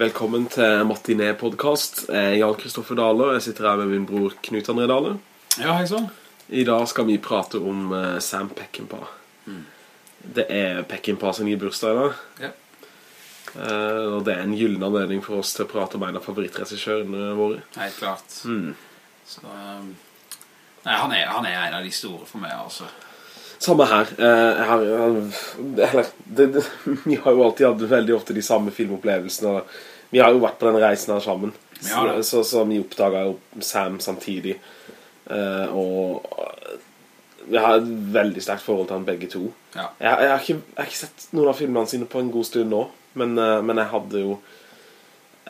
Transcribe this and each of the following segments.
Velkommen til Matiné-podcast. Jeg er Jan Kristoffer Dale, og jeg sitter her med min bror Knut André Dale. Ja, hei sånn. I dag skal vi prate om eh, Sam Peckinpah. Det er Peckinpah sin bursdag i dag. Ja. Eh, og det er en gyllen anledning for oss til å prate om en av favorittregissørene våre. Helt klart. Mm. Så, um, nei, han er, han er en av de store for meg, altså. Samme her. Eh, jeg har, eller, det, det, vi har jo alltid hatt veldig ofte de samme filmopplevelsene. Vi har jo vært på den reisen her sammen. Ja. Så, så, så vi oppdaget jo Sam samtidig. Eh, og vi har et veldig sterkt forhold til han begge to. Ja. Jeg, jeg, har ikke, jeg har ikke sett noen av filmene sine på en god stund nå. Men, eh, men jeg hadde jo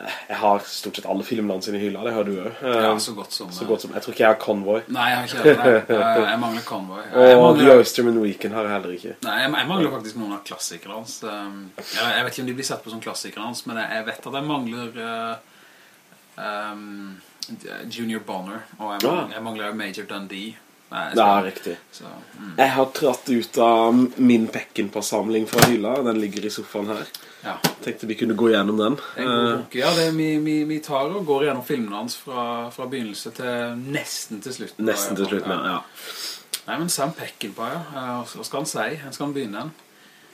Jeg har stort sett alle filmene sine i hylla. Det har du jo. Ja, så godt som... så godt som Jeg tror ikke jeg har Convoy. Nei, jeg har ikke det. Nei. Jeg, mangler Convoy. Jeg Og The mangler, Oysterman Weekend har jeg heller ikke. nei, jeg, mangler faktisk noen av klassikerne hans. Um, jeg, vet ikke om de blir sett på som klassikerne hans, men jeg vet at jeg mangler uh, um, Junior Bonner, og jeg, mangler, jeg mangler Major Dundee. Nei, Det er riktig. Så, mm, Jeg har tratt ut av min Peckinpah-samling fra hylla. Den ligger i sofaen her. ja. Tenkte vi kunne gå gjennom den. Eh. Ja, det vi, vi, vi tar og går gjennom filmene hans fra, fra begynnelse til nesten til slutten. nesten til slutten, ja. ja. Nei, men Sam Peckinpah, ja. Eh, Hva skal han si? Hva skal han begynne?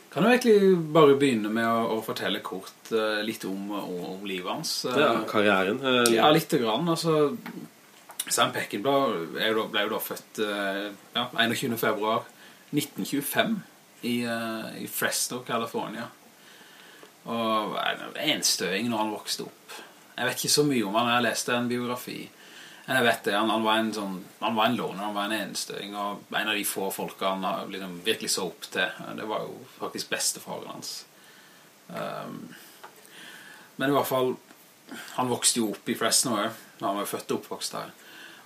Kan du egentlig bare begynne med å, å fortelle kort uh, litt om, om, om livet hans. Uh, ja karrieren. Uh, ja, litt grann. Altså, Sam Peckinpah ble jo da født eh, ja, 21. februar 1925 i, eh, i Fresno, California. Og enstøing når han vokste opp. Jeg vet ikke så mye om han, jeg leste en biografi. Jeg vet det, han, han, var en sånn, han var en loner, han var en enstøing, og en av de få folka han liksom virkelig så opp til, det var jo faktisk bestefaren hans. Um, men i hvert fall, han vokste jo opp i Fresno, han var født og oppvokst her.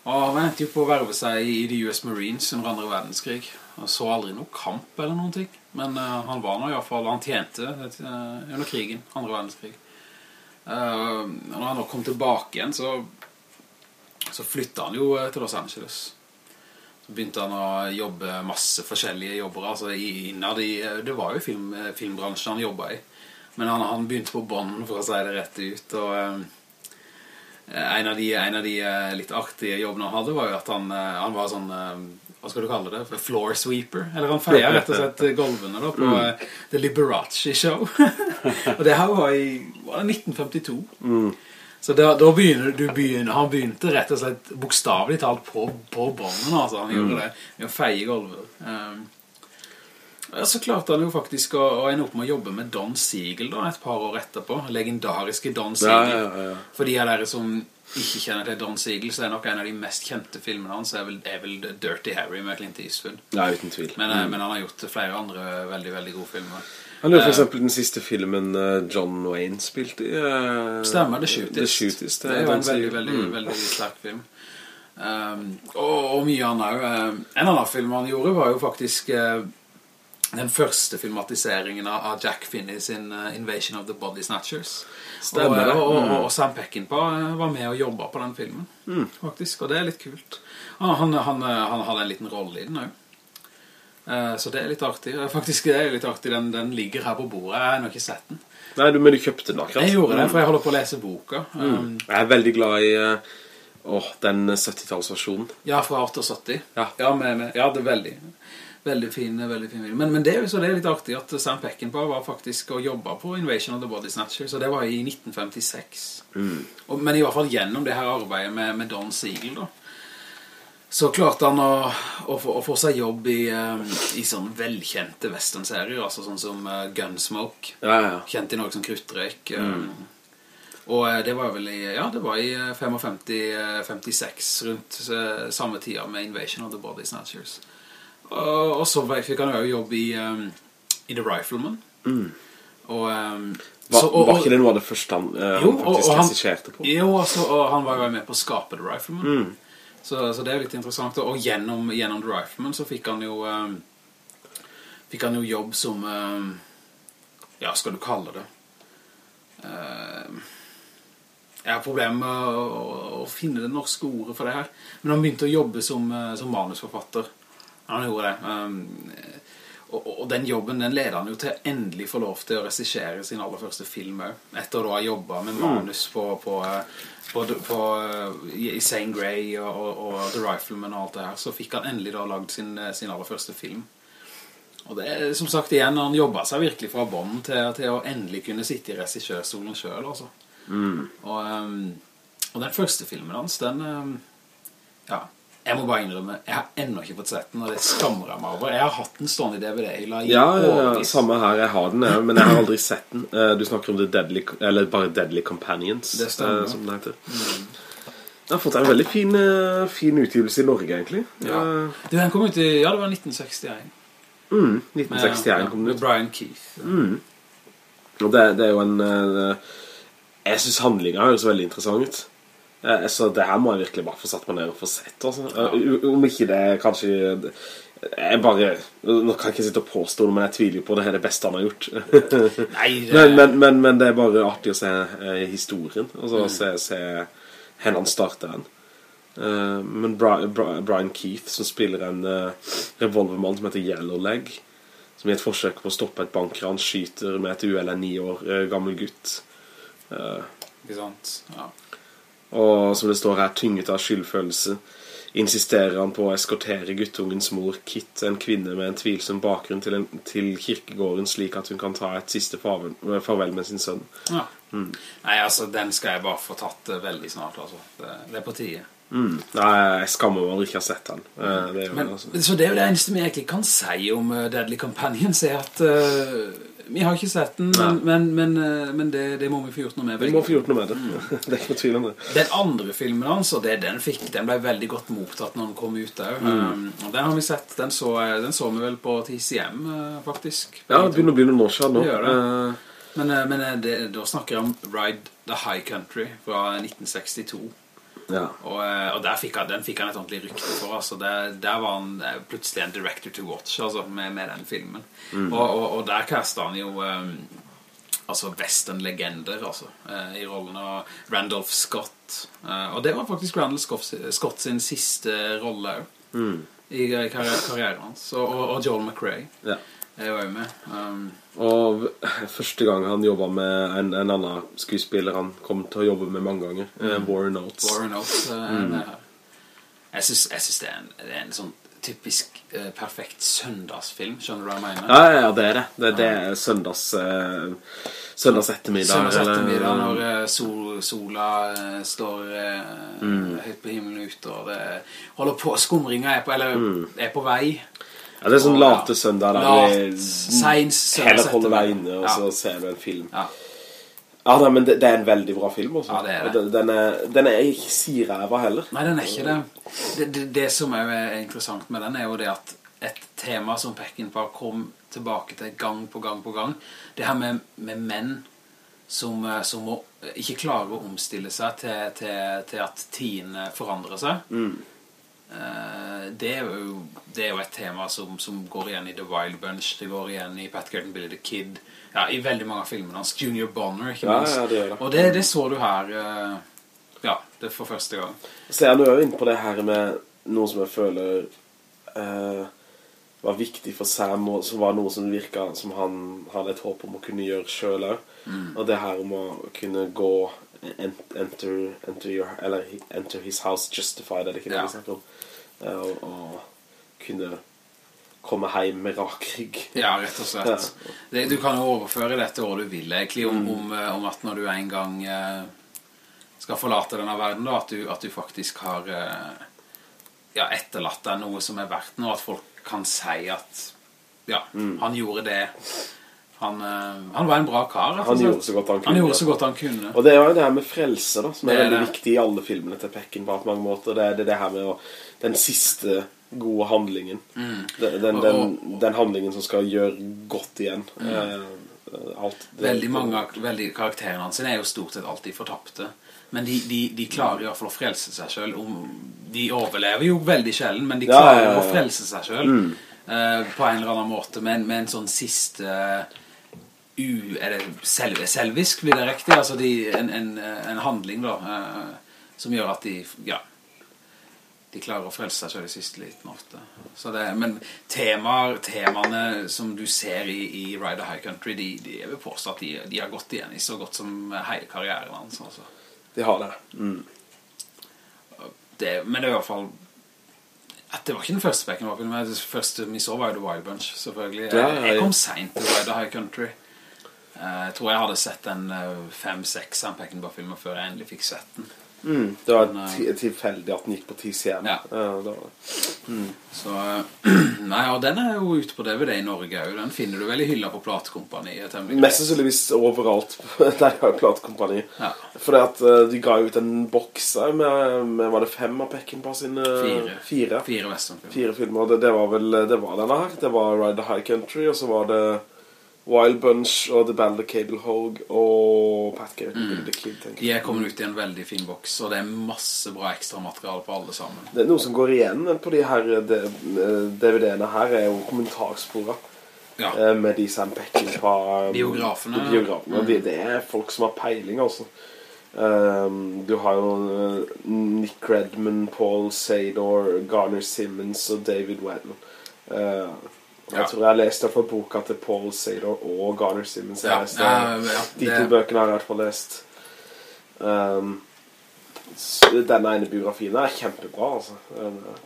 Og han endte jo på å verve seg i de US Marines under andre verdenskrig. Han så aldri noe kamp eller noen ting. Men uh, han var nå i hvert fall, han tjente eh, under krigen, andre verdenskrig. Uh, når han nå kom tilbake igjen, så, så flyttet han jo eh, til Los Angeles. Så begynte han å jobbe masse forskjellige jobber, altså innen i, det var jo film, filmbransjen han jobbet i. Men han, han begynte på bånden, for å si det rett ut, og... eh, en av, de, en av de eh, litt artige jobbene han hadde var jo at han, eh, han var sånn, hva skal du kalle det, floor sweeper. Eller han feier rett og slett golvene da, på mm. The Liberace Show. og det her var i var det 1952. Så da, da begynner du begynner, han begynte rett og slett bokstavlig talt på, på bånden, altså han gjorde det med å feie golvene. Um, ja, så klarte han jo faktisk å, å ende opp med å jobbe med Don Siegel da, et par år etterpå. Legendariske Don Ja, Siegel. ja, ja. For de av dere som ikke kjenner til Don Siegel, så er nok en av de mest kjente filmene hans er vel, er vel Dirty Harry med Clint Eastwood. Ja, uten tvil. Men, mm. men han har gjort flere andre veldig, veldig gode filmer. Han gjorde for eksempel den siste filmen eh, John Wayne spilte i. Uh, Stemmer, The Shootist. The Shootist, det er jo en veldig, veldig, Mm. veldig sterk film. Um, og, og mye annet jo. En annen film han gjorde var jo faktisk uh, den første filmatiseringen av Jack Finney sin uh, Invasion of the Body Snatchers. Stemmer det. Og, og, Mm. og Sam Peckinpah uh, var med og jobbet på den filmen, faktisk, og det er litt kult. Han, han, han, uh, hadde en liten rolle i den. Uh, så det er litt artig. Faktisk det er litt artig, den, den ligger her på bordet. Jeg har nok ikke sett den. Nei, du, men du kjøpte den akkurat. Jeg gjorde det, for jeg holder på å lese boka. Um, Jeg er veldig glad i eh, åh, den 70-tallsversjonen. Ja, fra 78. Ja. Ja, med, med, ja det er veldig, veldig fin, veldig fin film. Men, men det, så det er litt artig at Sam Peckinpah var faktisk og jobbet på Invasion of the Body Snatcher, så det var i 1956. Og, men i hvert fall gjennom det her arbeidet med, med Don Siegel da. Så klarte han å, å, få, å få seg jobb i, um, i sånne velkjente westernserier, altså sånn som uh, Gunsmoke. Ja, ja. Kjent i Norge som kruttrøyk. eh, Og eh, det var vel i, ja, det var i eh, 55-56, rundt uh, samme tida med Invasion of the Body Snatchers. Og, og så fikk han jo jobb i, um, i The Rifleman. Og, um, så- og- var ikke det noe av det første han, eh, Jo, han faktisk resisjerte på? Jo, altså, og han var jo med på å skape The Rifleman. Mm. Så, så det er litt interessant. Og gjennom, gjennom The Rifleman så fikk han jo um, Fikk han jo jobb som Ja, skal du kalle det Uh, Jeg har problemer med å, å, å finne det norske ordet for det her. Men han begynte å jobbe som, uh, som manusforfatter. Han gjorde det. Um, og, og den jobben, den leder han jo til å endelig få lov til å regissere sin aller første film også. Etter å ha jobbet med manus på, på, på, på, i Sane Grey og, og, og, The Rifleman og alt det her, så fikk han endelig da lagd sin, sin aller første film. Og det er som sagt igjen, han jobbet seg virkelig fra bånd til, til, å endelig kunne sitte i regissørstolen selv, altså. Mm. Og, um, og den første filmen hans, den, um, ja, jeg må bare innrømme, jeg har enda ikke fått sett den, og det skammer jeg meg over. Jeg har hatt den stående i DVD-hylla i Ja, årevis. ja, samme her, jeg har den, jeg, men jeg har aldri sett den. Eh, Du snakker om The Deadly, eller bare Deadly Companions, Det stemmer. eh, som den heter. Den har fått en veldig fin, eh, fin utgivelse i Norge, egentlig. Ja. Du, den kom ut i, ja, det var 1961. Mm, Med, 1961 kom den med. Brian Keith. Og det, det er jo en... Jeg synes handlingen høres veldig interessant ut. Eh, Så det her må jeg virkelig bare få satt meg ned og få sett, altså. Eh, Om ikke det kanskje... Jeg bare... Nå kan jeg ikke sitte og påstå det, men jeg tviler jo på det er det beste han har gjort. Nei, det, men, men, men, men det er bare artig å se eh, historien Og så se, se Hvor han starter den Eh, Men Bri Bri Brian Keith Som spiller en uh, revolvermann Som heter Yellowleg Som i et forsøk på å stoppe et bankran Skyter med et uhell en ni år eh, gammel gutt Eh, ikke sant? Ja. Og som det står her Tynget av skyldfølelse Insisterer han på å eskortere guttungens mor Kit, en kvinne med en tvilsom bakgrunn til, en, til kirkegården Slik at hun kan ta et siste farvel, farvel med sin sønn ja. Nei, altså, den skal jeg bare få tatt eh, veldig snart, altså. Det, det er på tide. Mm. Nei, jeg skammer meg over ikke å ha sett den. Eh, Det jo, Men, altså. så det er jo det eneste vi egentlig kan si om uh, Deadly Companions, er at uh, vi har ikke sett den, men, men, men, uh, men det, det må vi få gjort noe med. Vi må få gjort noe med det. det er ikke tvil om det. Den andre filmen hans, og det den fikk, den ble veldig godt mottatt når den kom ut der. Um, den har vi sett, den så, den så vi vel på TCM, uh, faktisk. Ja, det begynner å bli noen år siden nå. Det gjør det. Eh, Men, uh, men uh, det, da snakker jeg om Ride the High Country fra 1962. ja. Og, eh, og fikk han, den fikk han et ordentlig rykte for altså. Der, der var han eh, plutselig en director to watch altså, med, med den filmen. Og, og, og der kastet han jo um, altså western-legender altså, i rollen. Av Randolph Scott og det var faktisk Randolph Scott, Scott sin siste rolle i eh, karri karrieren hans. Og Joel McRae. Ja. Er jo med um, Og første gang han jobbet med en, en annen skuespiller han kom til å jobbe med mange ganger, eh, Warren Oates. Warren Oates uh, mm. med. Jeg synes, det, en, det er en sånn typisk eh, perfekt søndagsfilm, skjønner du hva jeg mener? Ja, ja, ja, det er det. Det, det er søndags, eh, søndags ettermiddag. Søndags eller- ettermiddag når eh, sol, sola eh, står eh, Mm. høyt på himmelen ute, og det holder på, skumringa er på, eller Mm. er på vei. Ja, det er sånn late søndag der vi heller holder deg inne, og så ser du en film. Ja. Ja, nei, men det, det er en veldig bra film også. Ja, det er det. Den, den, er, den er ikke siræva heller. Nei, den er ikke det. Det, det, det som er interessant med den er jo det at et tema som Peckinpah kom tilbake til gang på gang på gang, det her med, med menn som, eh, som må, ikke klarer å omstille seg til, til, til at tidene forandrer seg. Eh, det, er jo, det er jo et tema som, som går igjen i The Wild Bunch, det går igjen i Pat Garden Billy the Kid, ja, i veldig mange av filmene hans, Junior Bonner, ikke minst. ja, det det. Og det, det så du her, eh, ja, det for første gang. Så jeg er jo inn på det her med noe som jeg føler uh, var viktig for Sam, og som var noe som virket som han hadde et håp om å kunne gjøre selv Mm. Og det her om å kunne gå enter, enter, your, eller enter his house justified, er det ikke det Ja. vi snakker om? Eh, og, og kunne komme hjem med rak rygg. Ja, rett og slett. Det, du kan jo overføre dette hva du vil, egentlig, om, om, eh, om at når du en gang eh, skal forlate denne verden, da, at du, at du faktisk har ja, etterlatt deg noe som er verdt noe, at folk kan si at ja, han gjorde det. Han, eh, han var en bra kar, Han gjorde så godt han kunne. Han gjorde så godt han kunne. Og det er jo det her med frelse da, som er, er veldig det. viktig i alle filmene til Pekken på mange måter. Det er det, det her med å, den siste gode handlingen. Den, den, Mm. Den, den handlingen som skal gjøre godt igjen. Eh, alt. det- Veldig mange veldig, karakterene hans er jo stort sett alltid fortapte. Men de, de, de klarer i hvert fall å frelse seg selv. De overlever jo veldig sjelden, men de klarer ja, ja, å frelse seg selv eh, på en eller annen måte. Med, med en sånn siste u, er det selv, selvisk, blir det riktig? Altså de, en, en, en handling da, eh, som gjør at de, ja, de klarer å frelse seg selv i siste liten ofte. Så det, men temaer, temaene som du ser i, i Ride High Country, de, de, jeg vil påstå at de, de har gått igjen i så godt som hele karrieren hans. Altså. De har det. Mm. det. Men det er i hvert fall at det var ikke den første Beckenbauer-filmen. Det første vi så var jo The Wild Bunch, selvfølgelig. Jeg, jeg kom sent til Ride High Country. Eh, Jeg tror jeg hadde sett en eh, fem-seks av Peckinpah-filmer før jeg endelig fikk sett den. Mm. Det var Men, tilfeldig at den gikk på TCM. Ja. var det. Så, eh, nei, og den er jo ute på DVD i Norge òg. Den finner du vel i hylla på platekompaniet. Mest sannsynligvis overalt der er platekompani. Ja. Fordi at eh, de ga ut en boks med, med var det fem av Peckinpah sine Fire. fire, Fire westernfilmer. fire filmer. Det, det var vel det var denne her. Det var Ride the High Country, og så var det Wild Bunch og The Band of Cable Hog og Pat Garrett mm. The Kid, tenker jeg. De er kommet ut i en veldig fin boks, og det er masse bra ekstra materiale på alle sammen. Det er noe som går igjen på de her DVD-ene her, er jo kommentarsporet. Ja, eh, Med de Sam Peckinpah Biografene. biografene. Det, det er folk som har peiling, altså. Um, du har jo eh, Nick Redman, Paul Sador, Garner Simmons og David Wetton. Uh, jeg tror jeg har lest fra boka til Paul Sador og Garner Simmons. Ja, ja, ja, de to bøkene har jeg i hvert fall lest. Um, denne ene biografien er kjempebra, altså. Eh,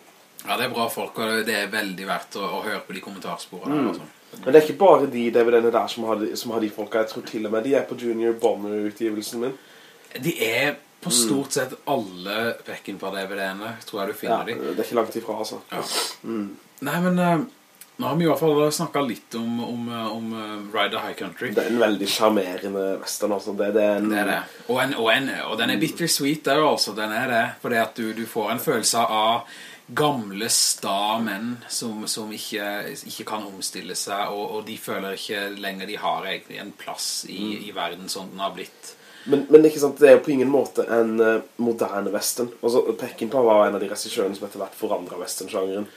ja, det er bra folk, og det er veldig verdt å, å høre på de kommentarsporene. Mm. Altså. Men det er ikke bare de DVD-ene der som har, som har de folka. Jeg tror til og med de er på Junior Bonner-utgivelsen min. De er på stort sett alle Peckinpah-DVD-ene, tror jeg du Ja, finner de. det er ikke langt ifra, altså. Ja. Nei, men eh, nå har vi i hvert fall snakket litt om, om, om eh, Ride the High Country. Det er en veldig charmerende western, altså. Det, det er en... Det er det. Og, en, og, en, og den er bittersweet der, altså. Den er det. Fordi at du, du får en følelse av gamle, sta menn som, som ikke, ikke kan omstille seg, og, og de føler ikke lenger de har egentlig en plass i, i verden som den har blitt. Men, men ikke sant, det er jo på ingen måte en eh, moderne western. Altså, Peckinpah var en av de regissørene som etter hvert forandret western-sjangeren.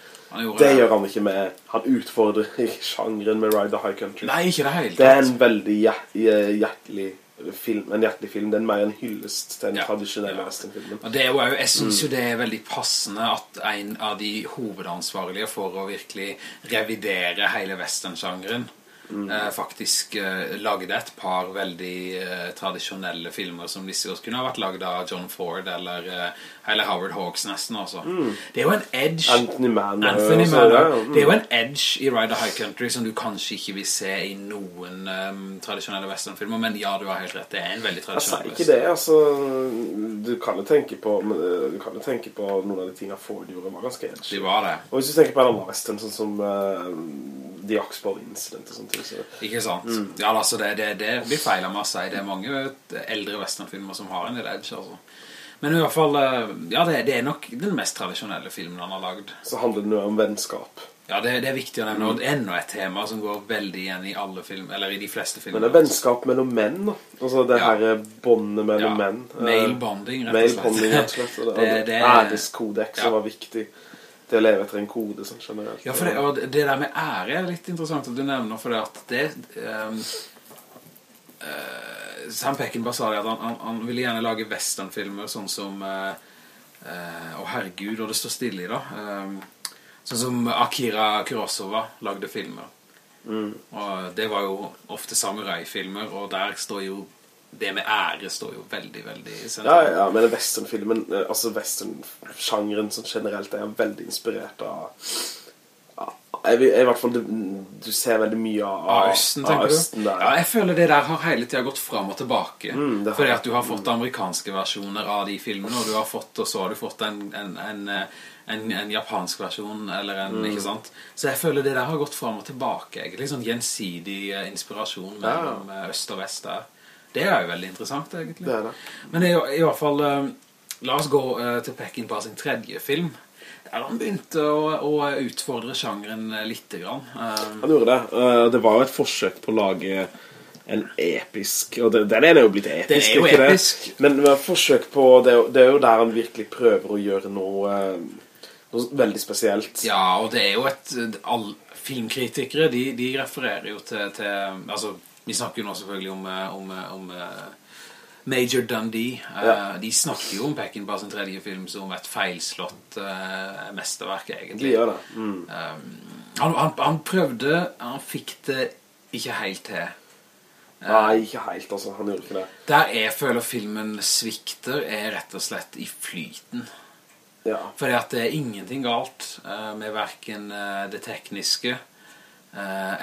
Det gjør han ikke med... Han utfordrer ikke sjangeren med Ride the High Country. Nei, ikke det helt Det er en veldig hjertelig film. En hjertelig film. Det er mer en hyllest til den Ja. tradisjonelle westernfilmen. Ja. det er jo, jeg synes jo det er veldig passende at en av de hovedansvarlige for å virkelig revidere hele western-sjangeren eh, faktisk eh, lagde et par veldig eh, tradisjonelle filmer som disse også kunne ha vært laget av John Ford eller, eh, eller Howard Hawks nesten også. Det er jo en edge Anthony Mann. eh, Anthony altså, Mann ja, også. ja, mm. Det er jo en edge i Ride the High Country som du kanskje ikke vil se i noen um, tradisjonelle westernfilmer, men ja, du har helt rett. Det er en veldig Jeg sier ikke det, altså Du kan jo tenke på eh, Du kan jo tenke på noen av de tingene Ford gjorde var ganske edge De var det. Og hvis du tenker på en annen western Sånn som uh, The Oxbow Incident og sånne så, Ikke sant? Mm. Ja, altså det, det, det blir feil av meg å si. Det er mange eldre westernfilmer som har en del edge, altså. Men i hvert fall, eh, ja, det, det er nok den mest tradisjonelle filmen han har lagd. så handler det nå om vennskap Ja, det, det er viktig å nevne, og enda et tema som går veldig igjen i alle film, eller i de fleste filmer. Men det er vennskap mellom menn da Altså det Ja. her båndet mellom Ja, menn eh, male bonding, rett og slett. bonding, rett og slett og det, Det- det, det Æreskodeks Ja. som var viktig Det å leve etter en kode sånn generelt Ja, for det, og det der med ære er litt interessant at du nevner, for det at det... Um, uh, Sam Peckinpah sa det at han, han, han ville gjerne lage westernfilmer sånn som... uh, uh, Å herregud, og det står stille i da. Um, sånn som Akira Kurosawa lagde filmer. Og det var jo ofte samurai-filmer, og der står jo... Det med ære står jo veldig, veldig Ja, sentralt. ja, men westernfilmen, eh, altså western-sjangeren sånn generelt er veldig inspirert av av- jeg, i hvert fall, du, du ser veldig mye av, Av Østen, tenker Østen du? Ja, jeg føler det der har hele tiden gått frem og tilbake. Mm, har fordi at du har fått amerikanske versjoner av de filmene, og, du har fått, og så har du fått en, en, en, eh, en, japansk versjon, eller en, Mm. Så jeg føler det der har gått frem og tilbake, egentlig. Sånn gjensidig eh, inspirasjon mellom ja. øst og vest der. Det er jo veldig interessant, egentlig. Det det. Men i, i hvert fall, uh, la oss gå uh, til Peckinpah sin tredje film. Der han begynte å, å utfordre sjangeren litt grann. Uh, Han gjorde det. Det var jo et forsøk på å lage en episk Og det, den er jo blitt episk, det er jo ikke det? episk. Men med forsøk på det, er jo- det er jo der han virkelig prøver å gjøre noe, noe veldig spesielt. Ja, og det er jo et all, Filmkritikere, de, de refererer jo til, til Altså, vi snakker jo nå selvfølgelig om, eh, om, eh, om eh, Major Dundee. Ja. De snakker jo om Peckinpah sin tredje film som et feilslått uh, mesterverk, De egentlig. det. Mm. Han, han, han prøvde, han fikk det ikke helt til. Nei, ikke helt, altså. Han gjorde ikke det. Der jeg føler filmen svikter, er rett og slett i flyten. Ja. Fordi at det er ingenting galt med hverken det tekniske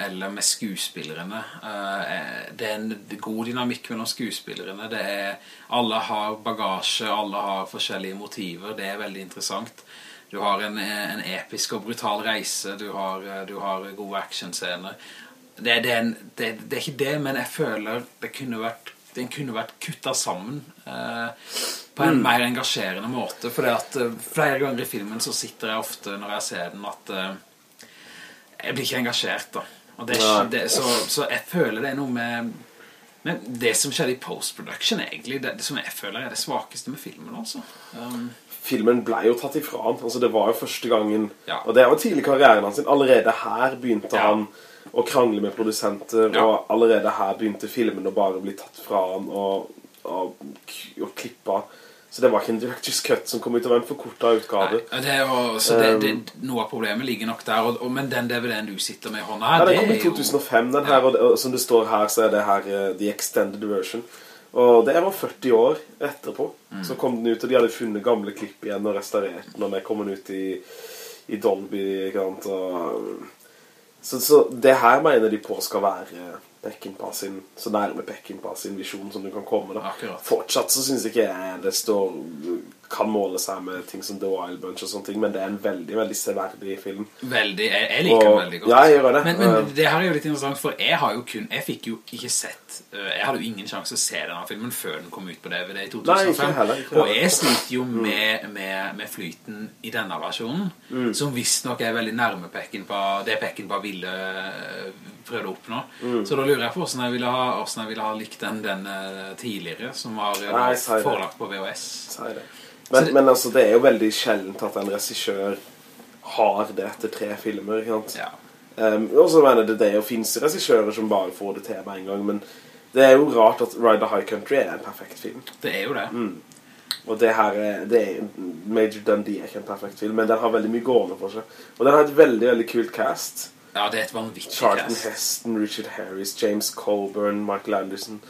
eller med skuespillerne. Eh, det er en god dynamikk mellom skuespillerne. Det er, alle har bagasje, alle har forskjellige motiver. Det er veldig interessant. Du har en, en episk og brutal reise, du har, eh, du har gode actionscener. Det, det, det, det er ikke det, men jeg føler det kunne vært den kunne vært kuttet sammen eh, på en mer engasjerende måte. For at eh, flere ganger i filmen så sitter jeg ofte når jeg ser den at eh, jeg blir ikke engasjert da. Det, det, så, så jeg føler det er noe med, med det som skjedde i post-production egentlig, det, det som jeg føler er det svakeste med filmen altså. Um, Filmen ble jo tatt ifra han. Altså, det var jo første gangen Ja. Og det var tidlig karrieren hans. Allerede her begynte Ja. han å krangle med produsenter, Ja. og allerede her begynte filmen å bare bli tatt fra han og, og, og klippa. Så det var ikke en director's cut som kom ut av en forkortet utgave. nei, det er så det, det, noe av problemet ligger nok der, og, og, men den DVD-en du sitter med i hånda her, Ja, den det kom i er 2005, den her, og, det, og som det står her, så er det her uh, The Extended Version. Og det var 40 år etterpå. Mm. Så kom den ut, og de hadde funnet gamle klipp igjen og restaurert den, og den kom den ut i, i Dolby, ikke sant, og... Så, så det her mener de på skal være Peckinpah sin, så nærme Peckinpah sin visjon som du kan komme da. Akkurat. Fortsatt så synes ikke jeg det står, kan måle seg med ting som The Wild Bunch og sånne ting, men det er en veldig, veldig severdig film. Veldig, jeg, jeg liker Og- den veldig godt. Ja, jeg gjør det. Men, men Uh, det her er jo litt interessant, for jeg har jo kun, jeg fikk jo ikke sett, uh, jeg hadde jo ingen sjanse å se denne filmen før den kom ut på DVD i 2005. Nei, ikke heller, ikke Og jeg sliter jo med, med, med flyten i denne versjonen, Mm. som visst nok er veldig nærme pekken på det pekken på ville uh, prøvde å oppnå. Mm. Så da lurer jeg på hvordan jeg ville ha, hvordan jeg ville ha likt den, den tidligere, som var Nei, forelagt på VHS. sier det. Men, men altså, det er jo veldig sjeldent at en regissør har det etter tre filmer, ikke sant? Ja. Um, og så mener det, det jo finnes regissører som bare får det til med en gang, men det er jo rart at Ride the High Country er en perfekt film. Det er jo det. Og det her er, det er Major Dundee er ikke en perfekt film, men den har veldig mye gående for seg. Og den har et veldig, veldig kult cast. Ja, det er et vanvittig Charlton cast. Heston, Richard Harris, James Colburn, Michael Anderson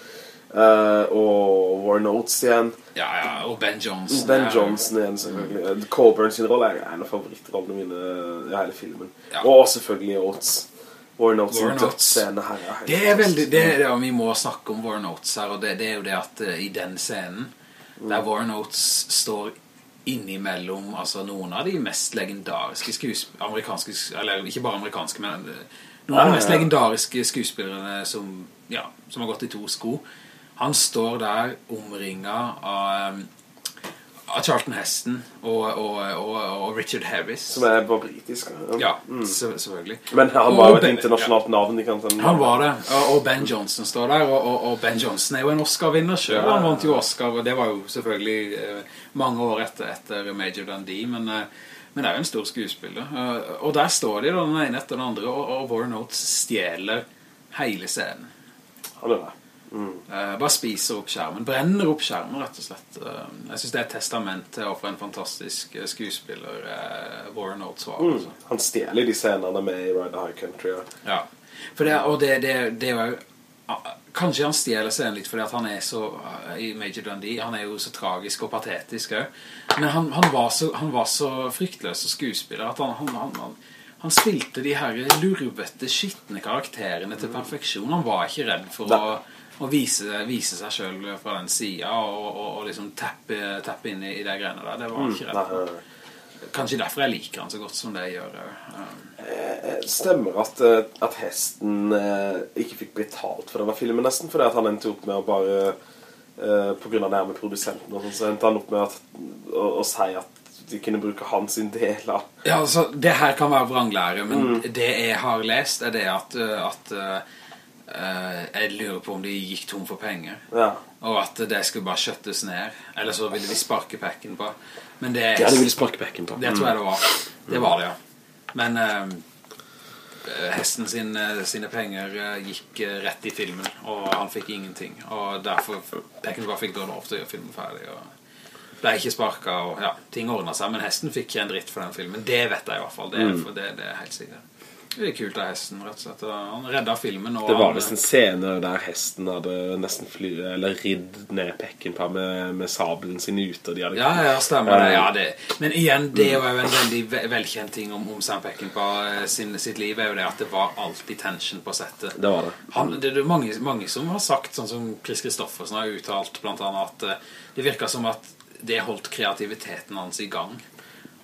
eh, og Warren Oates igjen. Ja, ja, og Ben Johnson. Ben. Johnson igjen selvfølgelig. Mm. Coburn sin rolle er en av favorittrollene mine i hele filmen. Ja. Og selvfølgelig Oates. Warren Oates Warren dødsscene her Det er veldig, det, ja, vi må snakke om Warren Oates her, og det, det er jo det at uh, i den scenen, der Warren Oates står innimellom altså, noen av de mest legendariske skuespillere, amerikanske, eller ikke bare amerikanske, men eh, noen av de mest legendariske skuespillerne som, ja, som har gått i to sko. Han står der omringa av, eh, av Charlton Heston og, og, og, og Richard Harris. Som er bare britisk. Ja, selv- selvfølgelig. Men han var jo et internasjonalt navn. Han var det, og, Ben Johnson står der, og, Ben Johnson er jo en Oscar-vinner selv. Ja. Han vant jo Oscar, og det var jo selvfølgelig eh, mange år etter, etter Major Dundee, men, eh, men det er jo en stor skuespiller. Eh, og der står de da, den ene etter den andre, og, og Warren Oates stjeler hele scenen. Han er det. Eh, bare spiser opp skjermen, brenner opp skjermen rett og slett. Eh, jeg synes det er et testament til å få en fantastisk eh, skuespiller Warren Oates var. altså. Han stjeler de scenene med i Ride the High Country. Ja. Ja, det, og det, det, det er jo ah, Kanskje han stjeler scenen litt fordi at han er så I Major Dundee Han er jo så tragisk og patetisk også. Men han, han, var så, han var så fryktløs og skuespiller At han, han, han, spilte de her lurvete, skittende karakterene til perfeksjon Han var ikke redd for å, å vise, vise seg selv fra den siden Og, og, og liksom tappe, tappe inn i, i de greiene der Det var ikke rett. Nei, for nei, nei. Kanskje derfor jeg liker han så godt som det jeg gjør. Eh, Stemmer at, at hesten ikke fikk betalt for denne filmen nesten, fordi at han endte opp med å bare på grunn av det her med produsenten og sånn, så endte han opp med at, å, å si at de kunne bruke hans deler. del av Ja, altså, det her kan være vranglære, men det jeg har lest er det at, at jeg lurer på om de gikk tom for penger, Ja, og at det skulle bare kjøttes ned, eller så ville de sparke pekken på. Men det, ja de ville sparke pekken på. det tror jeg det var. Det var det, ja. Men, uh, eh, hesten sin, eh, sine penger eh, gikk eh, rett i filmen, og han fikk ingenting. Og derfor Peckinpah fikk da lov til å gjøre filmen ferdig. Og ble ikke sparket, og ja, ting ordnet seg. Men hesten fikk ikke en dritt for den filmen. Det vet jeg i hvert fall. Det, er- for det, det er helt sikkert. Det er kult av hesten, rett og slett. Han redda filmen. Det var visst en scene der hesten hadde nesten fly, eller ridd ned Peckinpah med, med sabelen sin ute. De hadde Ja, ja, stemmer det. Eh, Ja, det. Men igjen, det var jo en veldig velkjent ting om, om Sam Peckinpah eh, sin, sitt liv, er jo det at det var alltid tension på settet. Det var det. Han, det er mange, mange som har sagt, sånn som Chris Kristoffersen har uttalt, blant annet, at eh, det virka som at det holdt kreativiteten hans i gang.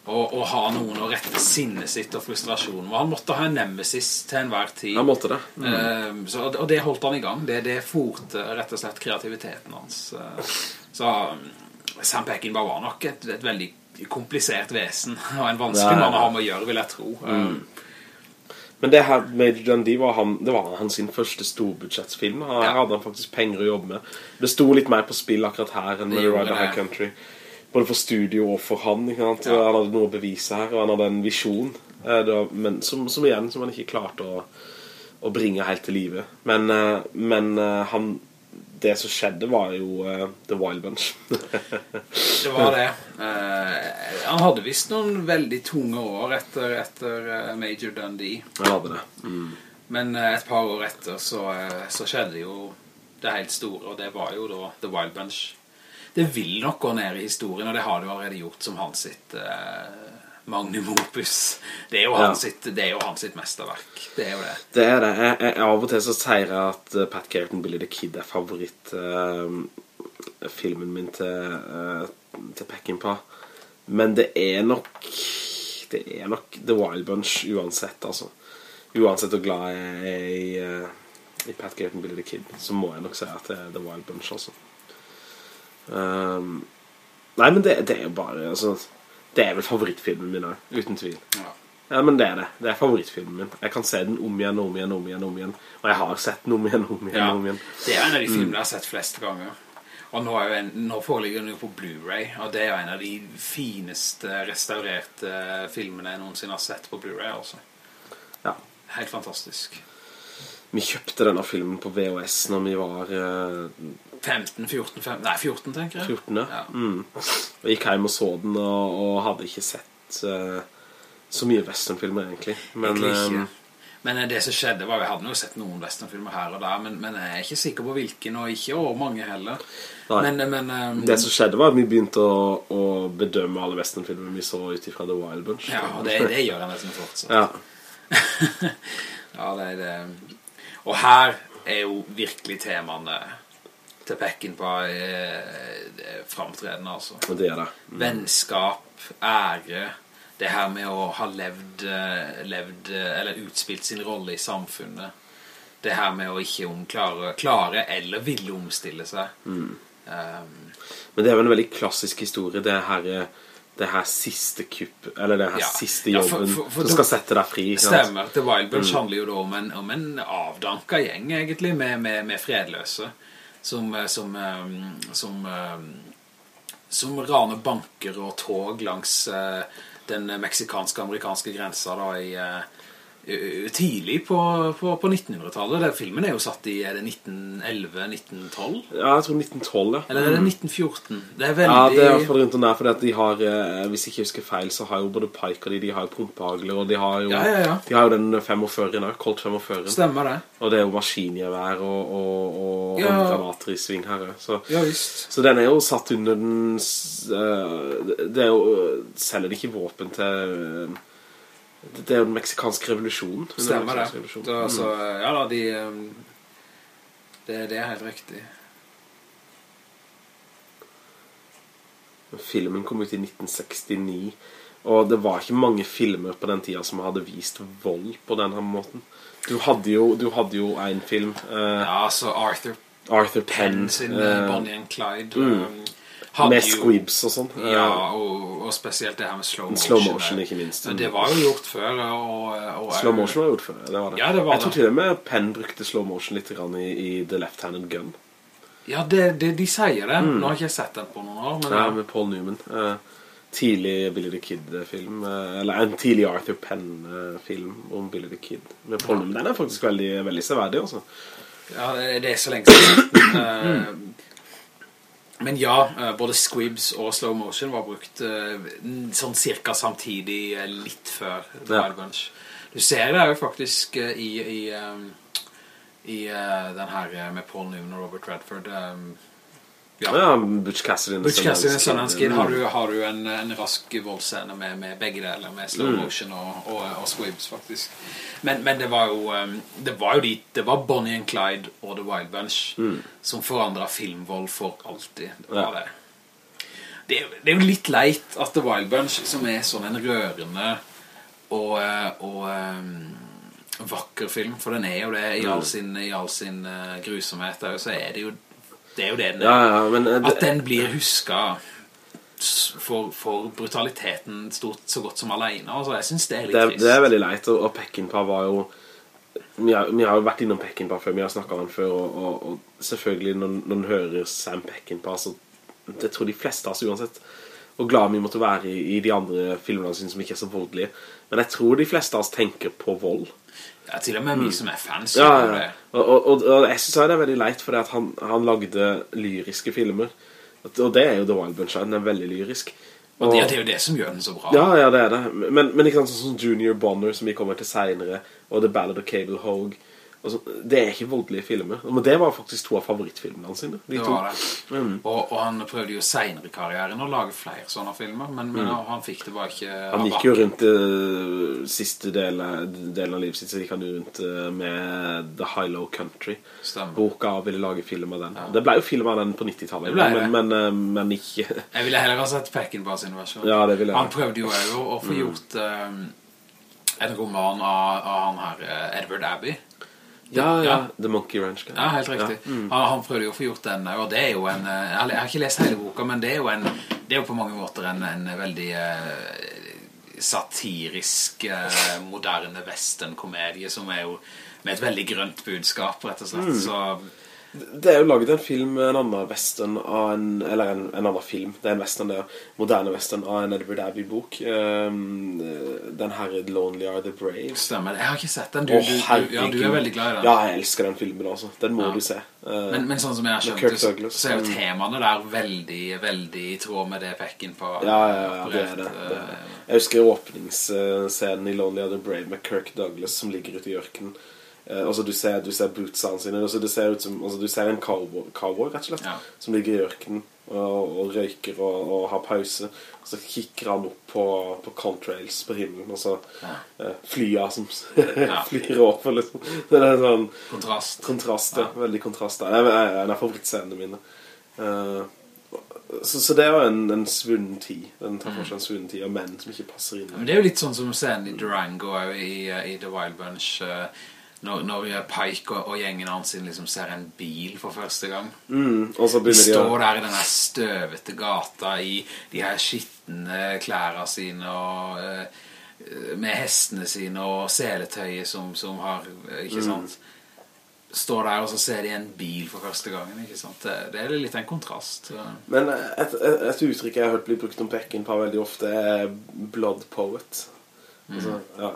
Og, og ha noen å rette sinnet sitt og frustrasjon. Og han måtte ha en nemesis til enhver tid. Han måtte det. Eh, så, og det holdt han i gang. Det, det forte rett og slett kreativiteten hans. Uh, så um, Sam Peckinpah var nok et, et veldig komplisert vesen, og en vanskelig mann å ha med å gjøre, vil jeg tro. Eh, Men det her Major Dundee var, han, det var hans sin første storbudsjettsfilm. Her Ja. hadde han faktisk penger å jobbe med. Det sto litt mer på spill akkurat her enn med Ride High det. Både for studio og for han. Ikke? Ja. Han hadde noe å bevise her, og han hadde en visjon. Eh, men som, som igjen som han ikke klarte å, å bringe helt til live. Men, eh, men eh, han det som skjedde, var jo uh, The Wild Bunch. Det var det. uh, han hadde visst noen veldig tunge år etter, etter Major Dundee. Han hadde det. Mm. Men et par år etter så, så skjedde jo det helt store, og det var jo da The Wild Bunch. Det vil nok gå ned i historien, og det har det jo allerede gjort som hans sitt eh, magnum opus. Det er, jo Ja. hans sitt, det er jo hans sitt mesterverk. Det er jo det. Det er det. Jeg, jeg, av og til så sier jeg at eh, Pat Garrett Billy the Kid er favorittfilmen min til, uh, til Peckinpah. Men det er nok Det er nok The Wild Bunch uansett, altså. Uansett hvor glad jeg er i, eh, i Pat Garrett Billy the Kid, så må jeg nok si at det er The Wild Bunch, altså. Um, nei, men det, det er jo bare altså, Det er vel favorittfilmen min òg, uten tvil. Ja. Ja, men det er det. Det er favorittfilmen min. Jeg kan se den om igjen, om igjen, om igjen, om igjen. Og jeg har sett den om igjen, om igjen, Ja. om igjen. Det er en av de filmene jeg har sett flest ganger. Og nå, er en, nå foreligger den jo på Blu-ray, og det er en av de fineste restaurerte filmene jeg noensinne har sett på Blu-ray. Altså. Ja. Helt fantastisk. Vi kjøpte denne filmen på VHS når vi var eh, 15, 14, 15, nei 14 tenker jeg. 14. Ja. Mm. Og gikk hjem og så den, og, og hadde ikke sett uh, så mye westernfilmer, egentlig. Men Egentlig eh, Men eh, det som skjedde var, vi hadde jo sett noen westernfilmer her og der, men, men jeg er ikke sikker på hvilken, og ikke over mange heller. Men, men um, det som skjedde, var at vi begynte å, å bedømme alle westernfilmer vi så ut ifra The Wild Bunch. Ja, og det, det gjør jeg nesten fortsatt. Ja. Ja, det er det. Og her er jo virkelig temaene til Peckinpah eh, framtredende, altså. Og det er det. Vennskap, ære, det her med å ha levd, eh, levd eh, eller utspilt sin rolle i samfunnet. Det her med å ikke omklare, klare eller ville omstille seg. Um, Men det er jo en veldig klassisk historie, det her, det her siste kupp, eller det her Ja. siste Ja, for- jobben for- for som skal sette deg fri. Stemmer. The Wild Bunch handler jo da om en, om en avdanka gjeng, egentlig, med, med, med fredløse. Som, eh, som, eh, som, eh, som raner banker og tog langs den meksikanske-amerikanske grensa da i tidlig på, på, på 1900-tallet. Filmen er jo satt i er det 1911-1912? Ja, jeg tror 1912, ja. Eller er det 1914? Det er veldig... Ja, det er for rundt og der, fordi at de har, eh, hvis jeg ikke husker feil, så har jo både Pike og de, de har jo pumpehagler, og de har jo, Ja, ja, ja. De har jo den 45-en her, Colt 45-en. Stemmer det. Og det er jo maskingevær og, og, og Ja. granater i sving her. Så, Ja, visst. så den er jo satt under den eh, Det er jo Selger de ikke våpen til eh, Det er jo den meksikanske revolusjonen. Stemmer det. revolusjonen. Så, så, ja da, de um, det, det er helt riktig. Filmen kom ut i 1969 Og det var ikke mange filmer på den tida Som hadde vist vold på denne måten Du hadde jo, du hadde jo en film eh, Ja, så Arthur Arthur Penn Penn sin eh, uh, Bonnie and Clyde um, hadde Med squibs og sånn Ja, og, og spesielt det her med slow motion. Slow motion, ikke minst. Men det var jo gjort før, og... og Slow motion var gjort før det var det. Ja, det var Jeg tror til og med Penn brukte slow motion litt i, i The Left-Handed Gun Ja, det, det, de sier det. Nå har jeg ikke sett den på noen år, men Mm. ja, ja. med Paul Newman eh, tidlig Billy the Kid-film, eh, eller en tidlig Arthur Penn-film om Billy the Kid. Med Paul Newman. Den er faktisk veldig, veldig severdig, altså. Ja, det det er så lenge siden. Eh, Men ja, eh, både Squibs og Slow Motion var brukt eh, sånn cirka samtidig, eh, litt før The Ja. Wild Bunch. Du ser det jo faktisk i, i, i den her med Paul Newman og Robert Redford. Ja. Ja, Butch Cassidy Butch Cassidy og Sundance Kid. Har du, har du en, en rask voldscene med, med begge deler, med slow Mm. motion og, og, og squibs faktisk. Men, men det var jo, um, det var jo de, det var Bonnie and Clyde og The Wild Bunch som forandret filmvold for alltid. Det var Mm. Ja. det. Det er, det er jo litt leit at The Wild Bunch, som er sånn en rørende og, eh, og um, vakker film, for den er jo det i Mm. all sin, i all sin uh, grusomhet, så er det jo det er jo det den er. Ja, men det... At den blir huska for, for brutaliteten stort så godt som alene. Altså, jeg synes det er litt det, trist. det er veldig leit, og, og Peckinpah var jo vi har, vi har jo vært innom Peckinpah før, vi har snakket om han før, og, og, og selvfølgelig når, når en hører Sam Peckinpah, så det tror de fleste av oss uansett, og glad vi måtte være i, i de andre filmene sine som ikke er så voldelige, men jeg tror de fleste av oss tenker på vold. Ja, til og med vi som er fans. Mm. Ja, ja. Og, og, og, og jeg synes det er veldig leit, fordi han, han lagde lyriske filmer, og det er jo The Wild Bunch, den er veldig lyrisk. Og det, det er jo det som gjør den så bra. Ja, ja, det er det. Men, men ikke sant, sånn som Junior Bonner, som vi kommer til senere, og The Ballad of Cable Hogue, og så, det er ikke voldelige filmer. Men det var faktisk to av favorittfilmene hans sine. De Det var det. Mm. Og, og han prøvde jo senere i karrieren å lage flere sånne filmer, men, men han fikk det bare ikke Mm. Han gikk jo rundt uh, siste del, delen av livet sitt, så gikk han jo rundt uh, med The High-Low Country. Stemmer. Boka og ville lage film av den. Det ble jo film av den på 90-tallet, Det ble det. men, men, uh, men ikke... Jeg ville heller ha sett Peckinpah sin versjon. Ja, det ville jeg. Mm. Han prøvde jo å få gjort um, en roman av, av han her Edward Abbey. Ja, ja, Ja. The Monkey Ranch. Ja, helt riktig. Han, han prøvde jo å få gjort den, og det er jo en eh, Jeg har ikke lest hele boka, men det er jo, en, det er jo på mange måter en, en veldig eh, satirisk, eh, moderne western-komedie som er jo med et veldig grønt budskap, rett og slett. Så Det er jo laget en film, en annen western av en, eller en, en annen film, det er en western det, er, moderne western av en Edward Abbey-bok. Um, den her Lonely Are the Brave. stemmer. Jeg har ikke sett den. Du, oh, du, du, ja, du er veldig glad i den. Ja, jeg elsker den filmen altså. Den må Ja. du se. Uh, Men, men sånn som jeg har skjønt det, så, så er jo Mm. temaene der veldig, veldig i tråd med det Pekken på ja, ja, ja, det er det. det, er det. Jeg husker åpningsscenen i Lonely Are the Brave med Kirk Douglas som ligger ute i ørkenen. Eh, altså du ser, du ser bootsene sine altså det ser ut som, altså du ser en cowboy, cowboy rett og slett Ja. Som ligger i ørkenen og, og røyker og, og har pause Og så kikker han opp på, på contrails på himmelen Og så Ja. eh, flya som flyr over liksom. Det er en sånn Kontrast. kontrast, ja. Veldig kontrast Det er en av favorittscenene mine Uh, så, så det er jo en, en svunnen tid Den tar for seg en svunnen tid av menn som ikke passer inn Men det er jo litt sånn som scenen i Durango i, eh, i The Wild Bunch eh, når, når Pike og, og gjengen hans liksom ser en bil for første gang. mm, De står der i denne støvete gata i de her skittende klærne sine og eh, med hestene sine og seletøyet som, som har, eh, ikke sant? Står der og så ser de en bil for første gangen, ikke sant? Det, det er litt en kontrast. Men et, et, et uttrykk jeg har hørt bli brukt om Peckinpah veldig ofte er blood poet. Altså, ja.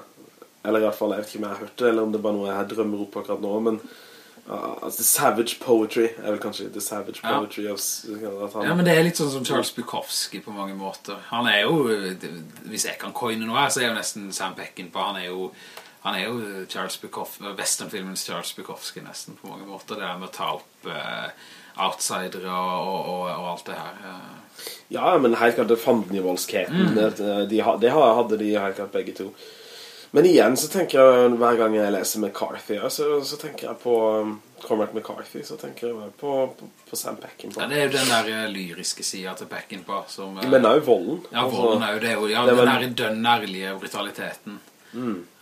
Eller i hvert fall, jeg vet ikke om jeg har hørt det, eller om det er bare noe jeg drømmer opp akkurat nå, men uh, altså, the savage poetry er vel kanskje the savage Ja. poetry of, han, Ja, men det er litt sånn som Charles Bukowski på mange måter. Han er jo, hvis jeg kan coine noe her, så er jo nesten Sam Peckinpah, han er jo, han er jo Charles Bukowski, westernfilmens Charles Bukowski nesten på mange måter. Det er med å ta opp uh, outsidere og, og, og, alt det her. Uh. Ja, men helt klart det fandenivoldskheten, det, de, det hadde de helt klart begge to. Men igjen så tenker jeg, hver gang jeg leser McCarthy, så, så tenker jeg på um, Cormac McCarthy, så tenker jeg på, på, på Sam Ja, det er jo den der eh, lyriske siden til Peckinpah som... eh, Men det er jo volden. Ja, Altså, volden er jo det, og ja, det den der dønn ærlige brutaliteten.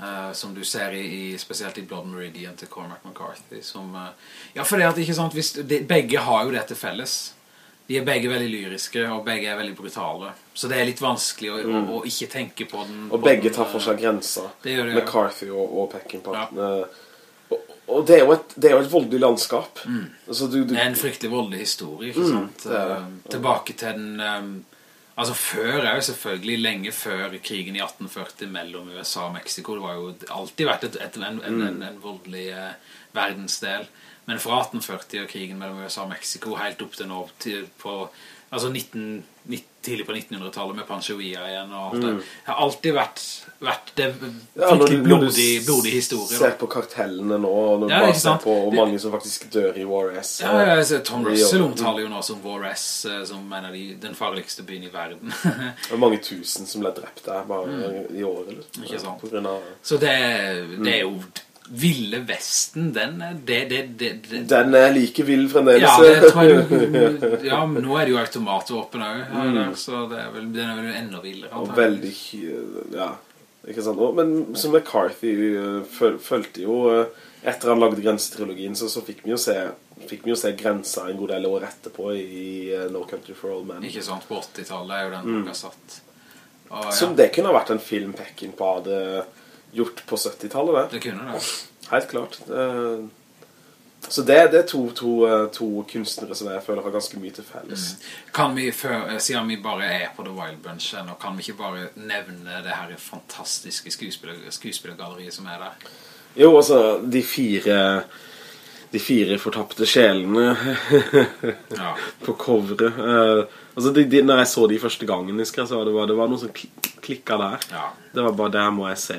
eh, som du ser i, i spesielt i Blood Meridian til Cormac McCarthy som, uh, ja er at ikke sant hvis, de, begge har jo det til felles de er begge veldig lyriske og begge er veldig brutale så det er litt vanskelig å, å, å ikke tenke på den Mm. Og på begge den, tar for eh, seg grenser. det gjør det. McCarthy og, og Peckinpah. Ja. Eh, Og, og det, er et, det er jo et voldelig landskap. Altså, du, du, det er en fryktelig voldelig historie ikke sant er det. Eh, tilbake til den Um, Altså før er jo selvfølgelig lenge før krigen i 1840 mellom USA og Mexico. Det var jo alltid vært et, et, en, en, en, en voldelig uh, verdensdel. Men fra 1840 og krigen mellom USA og Mexico helt opp til nå til, på altså 19, 19, tidlig på 1900-tallet med Panchoia igjen og alt det. Det har alltid vært, vært det en fryktelig du blodig, blodig historie. Se på kartellene nå, og når du Ja, bare ser på hvor mange som faktisk dør i War S. Ja, ja, ja Tom Russell omtaler jo nå som War S, eh, som en av de, den farligste byen i verden. Det er mange tusen som ble drept der bare i året. Liksom. Mm. Ikke sant. Av... Så det, det er jo Ville Vesten, den er- det, det, det, det Den er like vill fremdeles. Ja, det tror jeg Ja, men nå er det jo automatvåpen også mm. Så det er vel, den er vel enda villere Og veldig Ja, ikke sant? Men som McCarthy føl, følte jo uh, Etter han lagde Grensetrilogien Så, så fikk vi jo se Fikk vi jo se grensa en god del år etterpå I uh, No Country for Old Men. Ikke sant, på 80-tallet er jo den boka satt. Og, ja, Som det kunne ha vært en film Peckinpah hadde gjort på 70-tallet det. Det kunne det. Helt klart. Eh, Så det, det er to, to, uh, to kunstnere Som jeg føler har ganske mye til felles. Kan vi, før, eh, siden vi bare er på The Wild Bunch nå, Kan vi ikke bare nevne det her fantastiske skuespiller, skuespillergalleriet som er der? Jo, altså, de fire De fire fortapte sjelene Ja, På coveret. Eh, Altså, de, de, når jeg så de første gangen husker jeg, så det, var, det var noe som klikka der. Ja. Det var bare det her må jeg se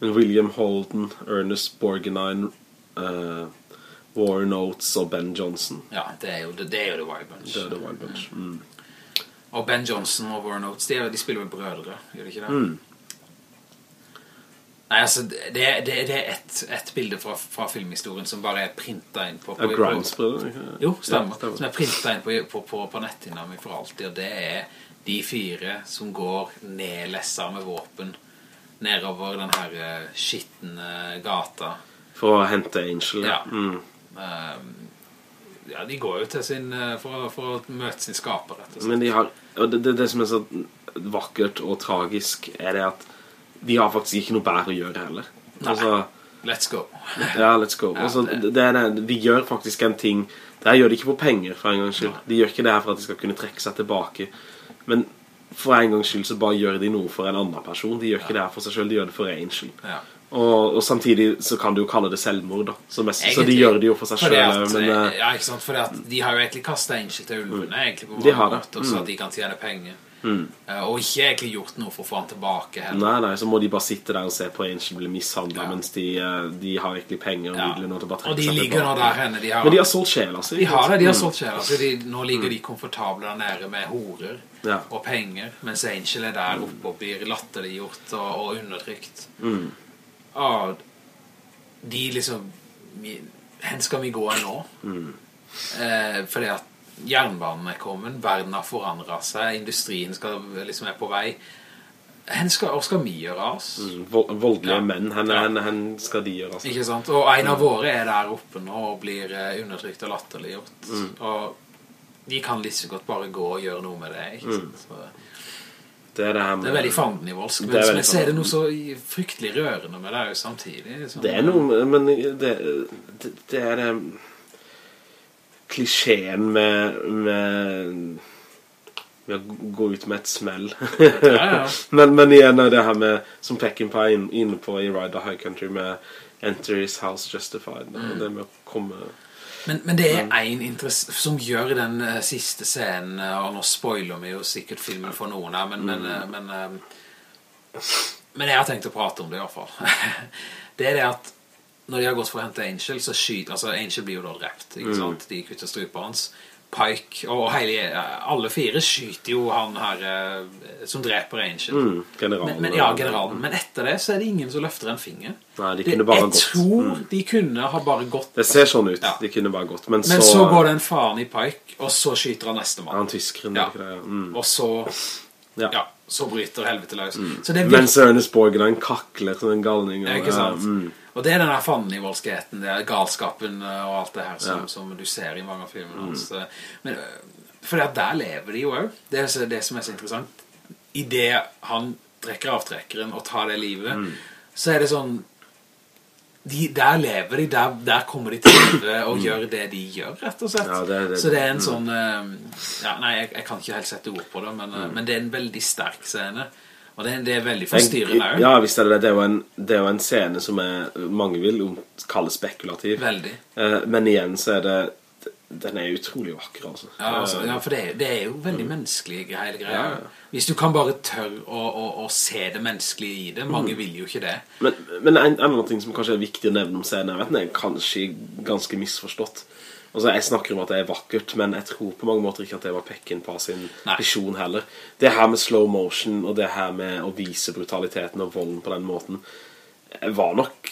William Holden, Ernest Borgenine, uh, Warren Oates og Ben Johnson Ja, det er jo, det, det er jo The Wild Bunch Det er The Wild Bunch mm. Og Ben Johnson og Warren Oates, de, er- de spiller med brødre, gjør de ikke det? Mm. Nei, altså, det, det, det er et, et bilde fra, fra filmhistorien som bare er printet inn på... på, Ja, Grimes brødre ikke? Jo, stemmer. Ja. Som er printet inn på, på, på, på netthinna mi for alltid, og det er de fire som går nedlessa med våpen nedover den her skitne skittende gata. For å hente Angel Ja. mm. Um, ja, de går jo til sin, eh, for, for å møte sin skaper, rett og slett. Men de har Og det, det, det som er så vakkert og tragisk Er det at De har faktisk ikke noe bedre å gjøre heller Altså Let's go. Ja, let's go. Ja, altså, det- det, er det, de gjør faktisk en ting Der gjør de ikke for penger, for en gangs skyld. De gjør ikke det her for at de skal kunne trekke seg tilbake. Men for en gangs skyld så bare gjør de noe for en annen person. De gjør ikke det her for seg selv, de gjør det for Angel. Ja. Og, og samtidig så kan du jo kalle det selvmord, da. Så, mest, så de gjør det jo for seg selv. at, Men eh, ja, ikke sant? Fordi de har jo egentlig kastet Angel til ulvene, egentlig på De har måte, måter, så Mm. at de kan tjene penger. Mm. Eh, Og ikke egentlig gjort noe for å få han tilbake heller. nei, nei, så må de bare sitte der og se på Angel bli mishandlet, Ja. mens de, eh, de har egentlig penger og Ja. Og de ligger nå der henne. De har, Men de har solgt sjela si. de har det, de har Mm. solgt sjela si. Nå ligger de komfortable der nede med horer Ja. og penger, mens Angel er der oppe og blir latterliggjort og, og undertrykt. Mm. Og de liksom Hvor skal vi gå nå? Mm. Eh, fordi at jernbanen er kommet, verden har forandret seg, industrien skal, liksom er på vei. Hen skal, og skal vi gjøre oss? Mm. Voldelige Ja. menn, hen, Ja. hen, hen skal de gjøre, oss. Ikke sant? Og en av våre er der oppe nå og blir eh, undertrykt og latterliggjort. Mm. Og de kan litt så godt bare gå og gjøre noe med det. Mm. Så Det er det med det er veldig fandenivoldsk, men, er veldig men så er det noe så fryktelig rørende med det jo samtidig. Liksom. Det er noe, men det, det, er det klisjeen med, med, med å gå ut med et smell. ja. men, men igjen er det her med, som Peckinpah er inne på i Ride the High Country med Enter his house justified. Mm. Det med å komme... Men, men det er en interesse som gjør den eh, siste scenen, eh, og nå spoiler vi jo sikkert filmen for noen her, men, men, eh, men, men jeg har tenkt å prate om det i hvert fall. det er det at når de har gått for å hente Angel, så skyter, altså Angel blir jo da drept, ikke sant? De kutter strupa hans. Pike, og hele, alle fire skyter jo han her eh, som dreper Angel. Mm, generalen. Men, men, ja, generalen. Men etter det så er det ingen som løfter en finger. Nei, de kunne bare jeg gått. tror Mm. de kunne ha bare gått Det ser sånn ut. Ja. De kunne bare gått. Men, men så... så går en faren i Pike, og så skyter han neste mann. Han tyskeren, Ja. det? Mm. Og så, Ja. ja, så bryter helvete løs. Så det er Mens Ernest Borgen kakler som en galning. Og- ikke sant? ja, mm. Og det er den der fandenivoldskheten, det er galskapen eh, og alt det her som, Ja. som du ser i mange av filmene hans. Men eh, for der lever de jo òg. Det er det som er så interessant. I det han trekker avtrekkeren og tar det livet, så er det sånn de, der lever de, der, der kommer de til livet og gjør det de gjør, rett og slett. Ja, det det. Så det er en sånn, eh, ja, nei, jeg, jeg kan ikke helt sette ord på det, men, mm. men det er en veldig sterk scene. Og det, det er veldig forstyrrende. Ja, visst er det det. Det er jo en, det er jo en scene som er, mange vil kalle spekulativ. Veldig. Eh, men igjen så er det Den er utrolig vakker, altså. Ja, altså, ja for det, det er jo veldig menneskelig hele greia. Ja. Hvis du kan bare tørre å, å, å se det menneskelige i det, mange vil jo ikke det. Men, men en, en annen ting som kanskje er viktig å nevne om scenen, jeg vet den er kanskje ganske misforstått. Altså, jeg snakker om at det er vakkert, men jeg tror på mange måter ikke at det var Pekken på sin Nei. visjon heller. Det her med slow motion, og det her med å vise brutaliteten og volden på den måten, var nok,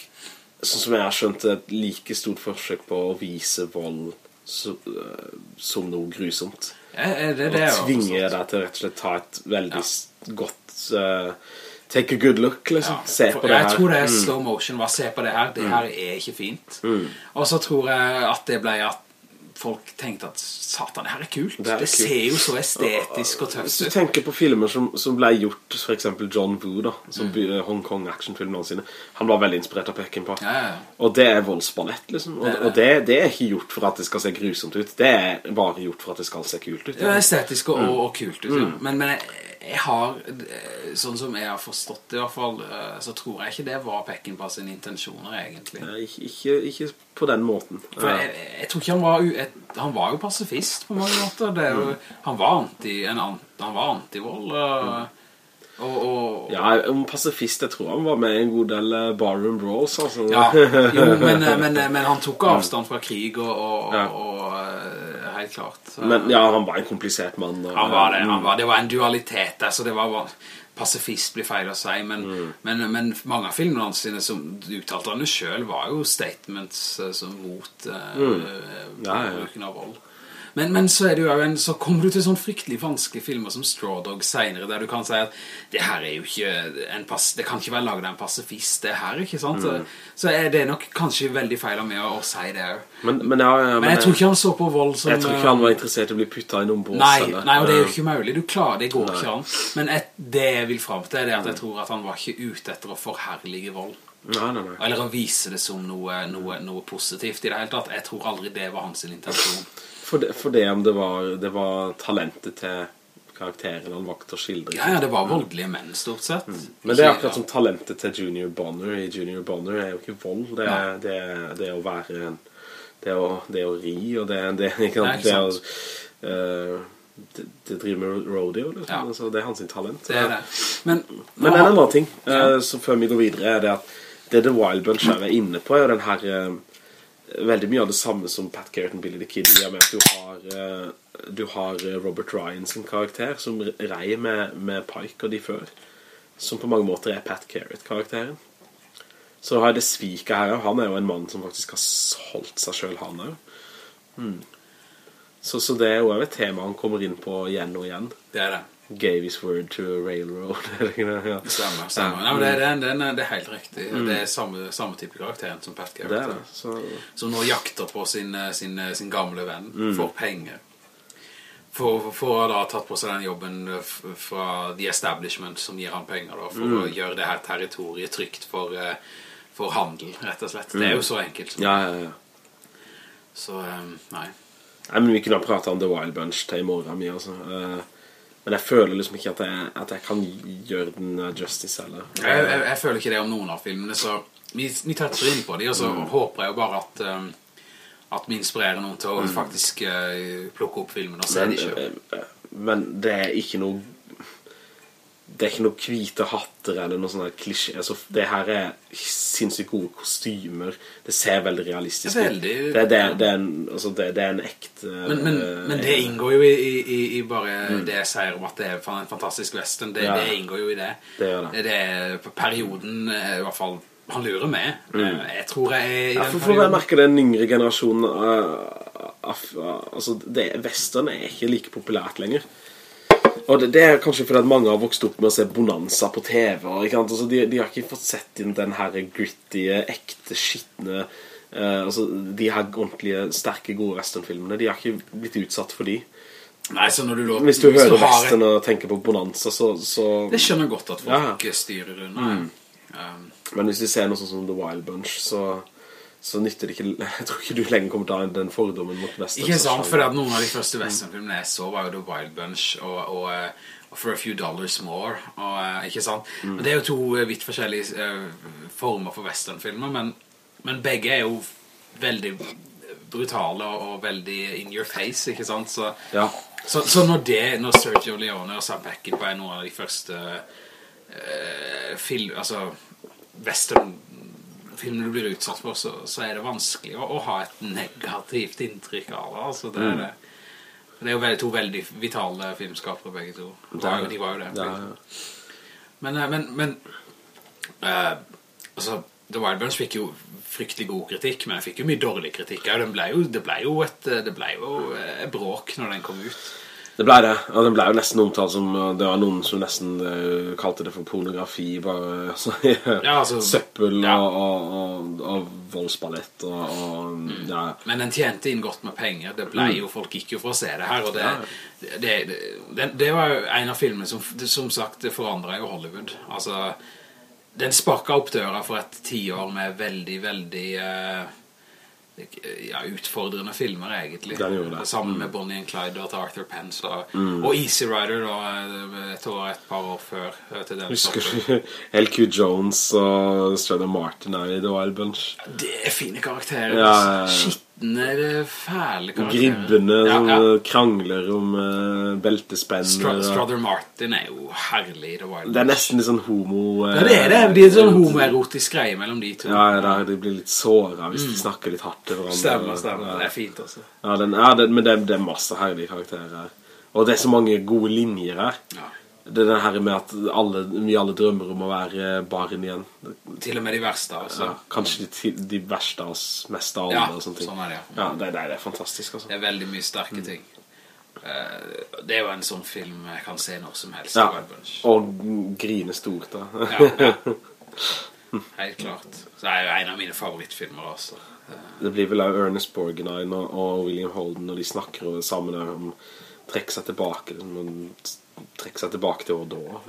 sånn som jeg har skjønt, et like stort forsøk på å vise vold så, øh, som noe grusomt. Er det, det Og tvinge deg til rett og slett ta et veldig ja. godt uh, Take a good look, liksom. Ja, Se på det her. jeg tror det er Mm. slow motion. Bare se på det her. Det her er ikke fint. Og så tror jeg at det ble at folk tenkte at satan, det her er kult. Det Det, er kult. ser jo så estetisk og Hvis du tenker på filmer som, som ble gjort For eksempel John Woo da Som mm. Hongkong actionfilmene sine Han var veldig inspirert av Peckinpah Ja, ja. Og det er voldsballett liksom Og, Det og det, det er ikke gjort for at det skal se grusomt ut Det er bare gjort for at det skal se kult ut Det er estetisk og, Mm. og kult ut, ja. Men, men jeg, jeg har, eh, sånn som jeg har forstått det i hvert fall, eh, så tror jeg ikke det var Peckinpah sine intensjoner egentlig. Nei, ikke, ikke på den måten jeg, jeg tror ikke han var, et, han var jo pasifist på mange måter. Det er jo, han var anti, en, an- han var antivold. Og, og, og Ja, om pasifist Jeg tror han var med i en god del eh, barroom brawls altså. Ja, jo, men, men, men han tok avstand fra krig og, og, Ja. og, eh, helt klart. Så- Men ja, han var en komplisert mann Han var det, han var, det var en dualitet der, så det var var- Pasifist blir feil å si, men, Mm. men, men mange av filmene hans sine som uttalte han selv var jo statements eh, som mot uh, Mm. Bruken av vold. Men, men så en, så kommer du til sånn fryktelig vanskelige filmer som Straw Dog senere, der du kan si at det her er jo ikke en pass, det kan ikke være laget av en pasifist, det her, ikke sant? Mm. Så er det nok kanskje veldig feil av meg å, å si det men, men, ja, ja, Men jeg tror ikke han så på vold som... Jeg tror ikke han var interessert i å bli puttet i noen bås Nei, eller- nei, og det er jo ikke mulig. Du klarer, det går Nei. ikke an. Men et, det jeg vil frem til, det er at jeg tror at han var ikke ute etter å forherlige vold. Nei, nei, nei Eller å vise det som noe, noe, noe positivt i det hele tatt. Jeg tror aldri det var hans intensjon. For det, for det om det var, det var talentet til karakteren han valgte å skildre. Ja, ja, det var voldelige menn, stort sett. Mm. Men det er akkurat som talentet til Junior Bonner. I Junior Bonner er jo ikke vold. Det er, det det er å være en Det å, det å ri, og det det, ikke Nei, sant? det å eh, det, det driver med rodeo, liksom. Ja. Altså, det er hans talent. Det er det. Men, Men en annen ting, ja. uh, så før vi går videre, er det at det The Wild Bunch er inne på, er den her eh, veldig mye av det samme som Pat Garrett og Billy the Kid, i og med at du har, eh, du har eh, Robert Ryan sin karakter, som reier med, med Pike og de før, som på mange måter er Pat Carrot-karakteren. Så har jeg det sviket her, han er jo en mann som faktisk har holdt seg selv, han også. Hmm. Så, så det er jo et tema han kommer inn på igjen og igjen. det er det. Gave his word to a railroad. er ja. Stemmer, stemmer. Nei, men det, det, det, det er helt riktig. Det er samme, samme type karakteren som Pat er Garrett. det. Så, Som nå jakter på sin, eh, sin, eh, sin gamle venn Mm. for penger. For, for å da ha tatt på seg den jobben eh, fra The Establishment som gir han penger da, for Mm. å gjøre det her territoriet trygt for, for handel, rett og slett. Det er jo så enkelt. Mm. ja, ja, ja. Så, nei. Nei, men vi kunne ha pratet om The Wild Bunch til i morgen mye, altså. Eh, Men jeg føler liksom ikke at jeg, at jeg kan gjøre den eh, justice, heller. Jeg, jeg, jeg føler ikke det om noen av filmene, så vi, vi toucher inn på dem, og så Mm. håper jeg jo bare at, um, at vi inspirerer noen til å Mm. faktisk uh, plukke opp filmen og se men, de selv. eh, eh, men det er ikke noe Det er ikke noe hvite hatter eller noe sånn klisjé. Altså, det her er sinnssykt gode kostymer. Det ser veldig realistisk ut. Veldig, Det, det, det, er en, altså, det, det er en ekte Men, men, uh, men det inngår jo i, i, i bare det jeg sier om at det er en fantastisk western. Det, Mm. Ja. det inngår jo i det. Det gjør det. det er perioden, eh, i hvert fall, han lurer med. Mm. Jeg tror jeg Mm. Ja, for, for jeg merker den yngre generasjonen uh, av, uh, altså det, Western er ikke like populært lenger Og det, det er kanskje fordi at mange har vokst opp med å se Bonanza på TV? Altså, de, de har ikke fått sett inn den her gritty, ekte, skittende uh, altså, De her ordentlige, sterke, gode westernfilmene De har ikke blitt utsatt for de Nei, så når du lå, Hvis du hører western og tenker på Bonanza Så, så Det skjønner godt at folk Ja. styrer under. Um, Men hvis du ser noe sånt som The Wild Bunch, så, så nytter det ikke Jeg tror ikke du lenger kommer til å ha den fordommen mot western. Ikke sant, for noen av de første westernfilmene jeg så var jo The Wild Bunch og, og, eh, og For a Few Dollars More og, eh, ikke sant? Men det er jo to eh, vidt forskjellige eh, former for westernfilmer men, men begge er jo veldig brutale og, veldig in your face, ikke sant? Så, Ja. så, så når det, når Sergio Leone og Sam Peckinpah er noen av de første uh, film, altså westernfilmene du blir utsatt for, så, så er det vanskelig å, å ha et negativt inntrykk av det. Altså, det, er det. det er jo to veldig vitale filmskapere begge to. De var jo, de var jo det. det ja. Men, eh, men, men uh, altså, The Wild Burns fikk jo fryktelig god kritikk, men jeg fikk jo mye dårlig kritikk. Ja, ble jo, det ble jo et, det ble jo eh, bråk når den kom ut. Det ble det, og den ble jo nesten omtalt som Det var noen som nesten uh, kalte det for pornografi bare, altså, Ja, altså, Søppel ja. og, og, og, og voldsballett og, og ja. Men den tjente inn godt med penger. Det ble jo, folk gikk jo for å se det her, og det, det, det, det, var jo en av filmene som, som sagt, det forandret jo Hollywood. Altså, den sparket opp døra for et tiår med veldig, veldig eh, ja, utfordrende filmer, egentlig. Sammen med Bonnie and Clyde og Arthur Pence, og, og Easy Rider, da, et år, et par år før eh, til den Husker du LQ Jones og Strada Martin er i The Wild Bunch? Det er fine karakterer. Ja, ja, ja. Skittende, fæle karakterer. Gribbene Ja, som ja. eh, krangler om uh, beltespenn. Str Strother Martin er jo herlig i The Wild Det er nesten litt sånn homo... Uh, Ja, det er det. Det er en sånn homoerotisk greie mellom de to. Ja, ja, de blir litt såret hvis de snakker litt hardt til hverandre. Mm. Stemmer, stemmer. Ja. Det er fint også. Ja, den, det, men det, det er masse herlige karakterer her. Og det er så mange gode linjer her. Ja. Det er det her med at alle, vi alle drømmer om å være barn igjen. Til og med de verste, altså. Ja, kanskje de, de verste av oss, mest av alle Ja, og sånne ting. sånn er det, ja. Ja, det, det, det er fantastisk, altså. Det er veldig mye sterke ting. uh, det er jo en sånn film jeg kan se når som helst. Ja, og grine stort da. Ja, ja. Helt klart. Så det er jo en av mine favorittfilmer også. Uh. Det blir vel av Ernest Borgnine og, og William Holden når de snakker sammen om om trekke seg tilbake, men trekke seg tilbake til år da.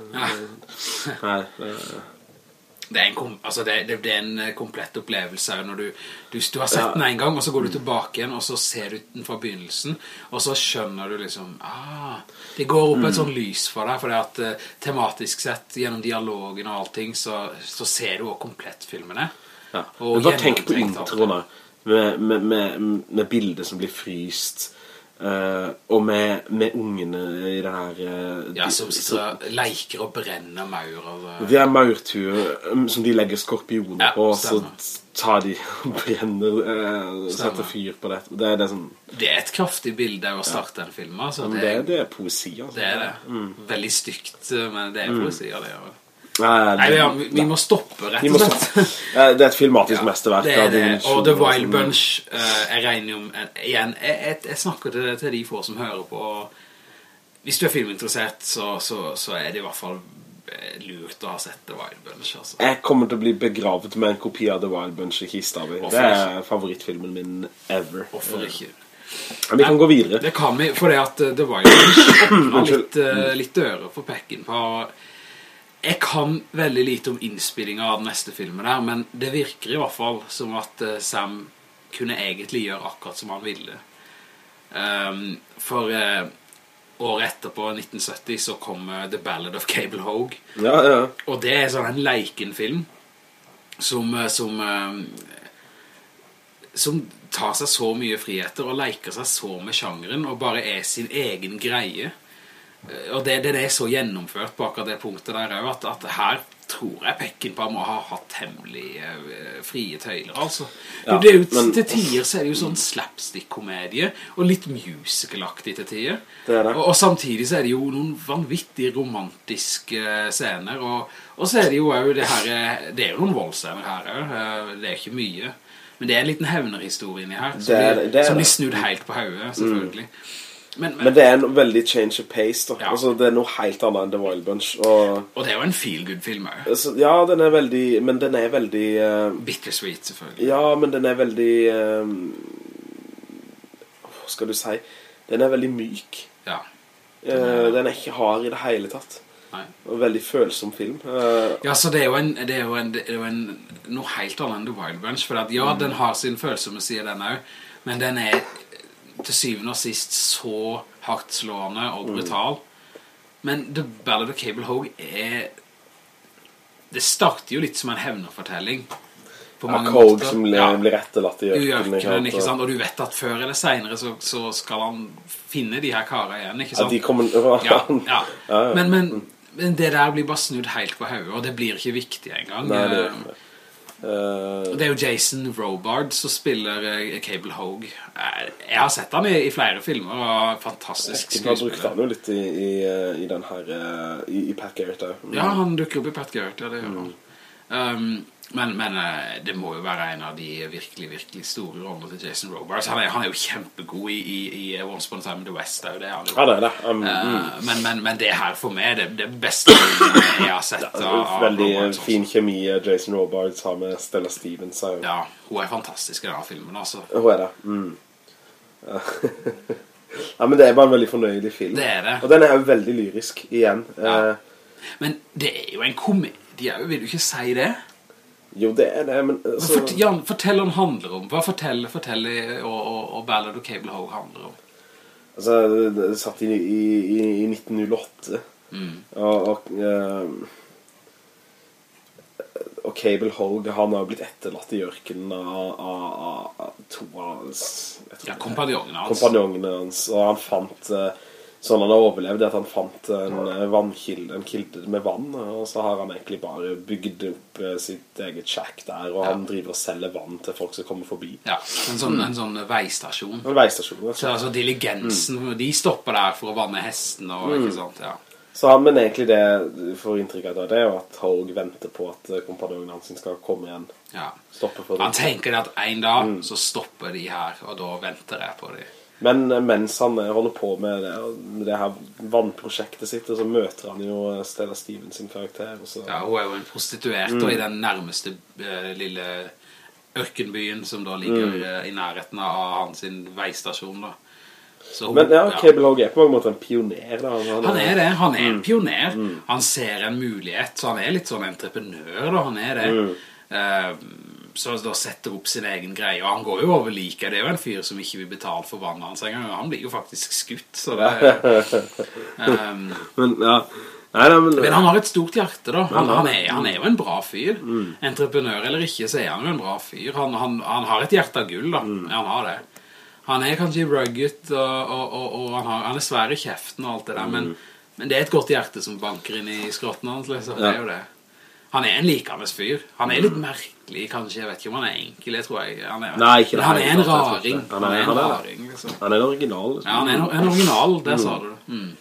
Nei, det, Det er en, kom, altså det, det, det er en eh, komplett opplevelse når du, du, du har sett den en gang, og så går du tilbake igjen, og så ser du den fra begynnelsen, og så skjønner du liksom, ah, det går opp et sånn lys for deg, for det at uh, tematisk sett, gjennom dialogen og allting, så, så ser du også komplett filmene. ja. Men bare tenk på gjennomtenkt introen da, med, med, med, med bilder som blir fryst, eh, og med, med ungene i det her... uh, Ja, som sitter og leker og brenner maur. Og, eh, Det er maurtur um, som de legger skorpioner Ja, på, og så tar de og brenner, uh, setter fyr på det. Det, er- det sånn, det er et kraftig bilde å starte en film, altså. Det, det, er- det er poesi, altså. det er det. Veldig stygt, men det er poesi Mm. det. Ja. Nei, Nei, vi, vi, må stoppe, rett og slett. Det er et filmatisk mesterverk. Det det. Og The Wild Bunch eh, Jeg regner om Igjen, jeg, jeg, jeg snakker til, til de få som hører på Hvis du er filminteressert så, så, så er det i hvert fall eh, lurt å ha sett The Wild Bunch altså. Jeg kommer til å bli begravet med en kopi av The Wild Bunch i kista mi. Det er favorittfilmen min ever. Hvorfor ikke? Men vi kan gå videre. Det kan vi, for det at eh, The Wild Bunch åpner litt, litt dører for pekken på Jeg kan veldig lite om innspillingen av den neste filmen her, men det virker i hvert fall som at eh, Sam kunne egentlig gjøre akkurat som han ville. Um, for uh, året etterpå, 1970, så kom uh, The Ballad of Cable Hogue. Ja, ja. Og det er sånn en leikenfilm som, som, uh, som tar seg så mye friheter og leker seg så med sjangeren og bare er sin egen greie. Og det, det er så gjennomført på akkurat det punktet der at, at her tror jeg Peckinpah må ha hatt hemmelig eh, frie tøyler, altså. Ja, det jo, men- til tider så er det jo sånn slapstick-komedie, og litt musical-aktig til tider. Det det. Og, og samtidig så er det jo noen vanvittig romantiske eh, scener, og, og så er det jo det her, eh, det er jo noen voldscener her det er ikke mye. Men det er en liten hevnerhistorie inni her, som, blir, som blir snudd helt på hauet, selvfølgelig. Men, men, Men det er en veldig change of pace, da. Ja. Altså, det er noe helt annet enn The Wild Bunch. Og, og det er jo en feel-good-film altså, ja, den er veldig Men den er veldig uh, Bittersweet, selvfølgelig. Ja, men den er veldig uh, Hva skal du si? Den er veldig myk. Ja. Eh, den er ikke hard i det hele tatt. Nei. Veldig følsom film. Uh, Ja, så det er jo, en, det er jo, en, det er jo en, noe helt annet enn The Wild Bunch, for at, Mm. ja, den har sin følsomme side, den også, men den er til syvende og sist så hardt slående og brutal. Men The Ballad of Cable Hogue er... Det starter jo litt som en hevnerfortelling. På ja, mange Cogue måter. som blir, Ja. blir etterlatt i ørkenen, ikke sant? Og du vet at før eller senere så, så skal han finne de her karene igjen, ikke Ja, de kommer... Ja, ja. Men, men, men det der blir bare snudd helt på hodet, og det blir ikke viktig engang. Nei, det er ikke det. Eh, det er jo Jason Robard som spiller eh, Cable Hogue. Eh, Jeg har sett han i, i flere filmer, og fantastisk Han brukte han jo litt i, i, i den her I, Pat Garrett. Ja, han dukker opp i Pat Garrett, ja, det gjør Mm. han. Um, men, men eh, det må jo være en av de virkelig, virkelig store rollene til Jason Robards. Han han er jo kjempegod i, i, i Once Upon a Time in the West, det er det han jo. Ja, det er det. Um, uh, men, men, men det her for meg det, det beste jeg har sett av, Veldig Robards, fin fin kjemi eh, Jason Robards har med Stella Stevens. er jo- Ja, hun er fantastisk i denne filmen, altså. Hun er det. Mm. Ja. ja, men det er bare en veldig fornøyelig film. Det er det. Og den er jo veldig lyrisk, igjen. Ja. Uh, Men det er jo en komedie, vil du ikke si det? Jo, det er det, men altså, Fort, Jan, fortell hva den handler om. Hva forteller, forteller og, og, og Ballad og Cable Hole handler om? altså det- det satt i, i, i, i 1908, Mm. og, og, eh, og Cable Hogue, han har blitt etterlatt i ørkenen av, av, av, to av hans Ja, er- kompanjongene hans. kompanjongene hans, og han fant eh, sånn han har overlevd, er at han fant en eh, en kilde med vann, og så har han egentlig bare bygd opp eh, sitt eget shack der, og han driver og selger vann til folk som kommer forbi. Ja, en sånn, en sånn veistasjon. En veistasjon, Så altså. diligensen, de stopper der for å vanne hesten og ikke sant, ja. Så han, men egentlig det du får inntrykk av, det er jo at Haug venter på at eh, kompanjongen hans skal komme igjen. ja. Stoppe for Han det. tenker at en dag så stopper de her, og da venter jeg på de. Men eh, mens han eh, holder på med det, med det her vannprosjektet sitt, så møter han jo eh, Stella Stevens sin karakter. Ja, hun er jo en prostituert, og i den nærmeste uh, lille ørkenbyen som da ligger eh, i nærheten av hans veistasjon da. Så hun- Men ja. Cable Hogue er på mange måter en pioner, da. Han er det, han er en pioner Han ser en mulighet Så han er litt sånn entreprenør da, han er det Eh, Så da setter opp sin egen greie. Og han går jo over like. Det er jo en fyr som ikke vil betale for vannet hans en Han blir jo faktisk skutt Så det um, Men, ja. Nei, nei, men... Men han har et stort hjerte da. Han, han, er, han er jo en bra fyr. Entreprenør eller ikke så er han jo en bra fyr. Han, han, han har et hjerte av gull da. Mm. Han har det. Han er kanskje rugged og, og, og, og han, har, han er svær i kjeften og alt det der men, men det er et godt hjerte som banker inn i skrotten hans liksom. Det er jo det Han er en likende fyr Han er litt merkelig kanskje Jeg vet ikke om han er enkel Det tror jeg han er, Nei, ikke det, han er en raring. Han er en raring liksom Han er en original. liksom. ja, han er en, original, det sa du. Mm.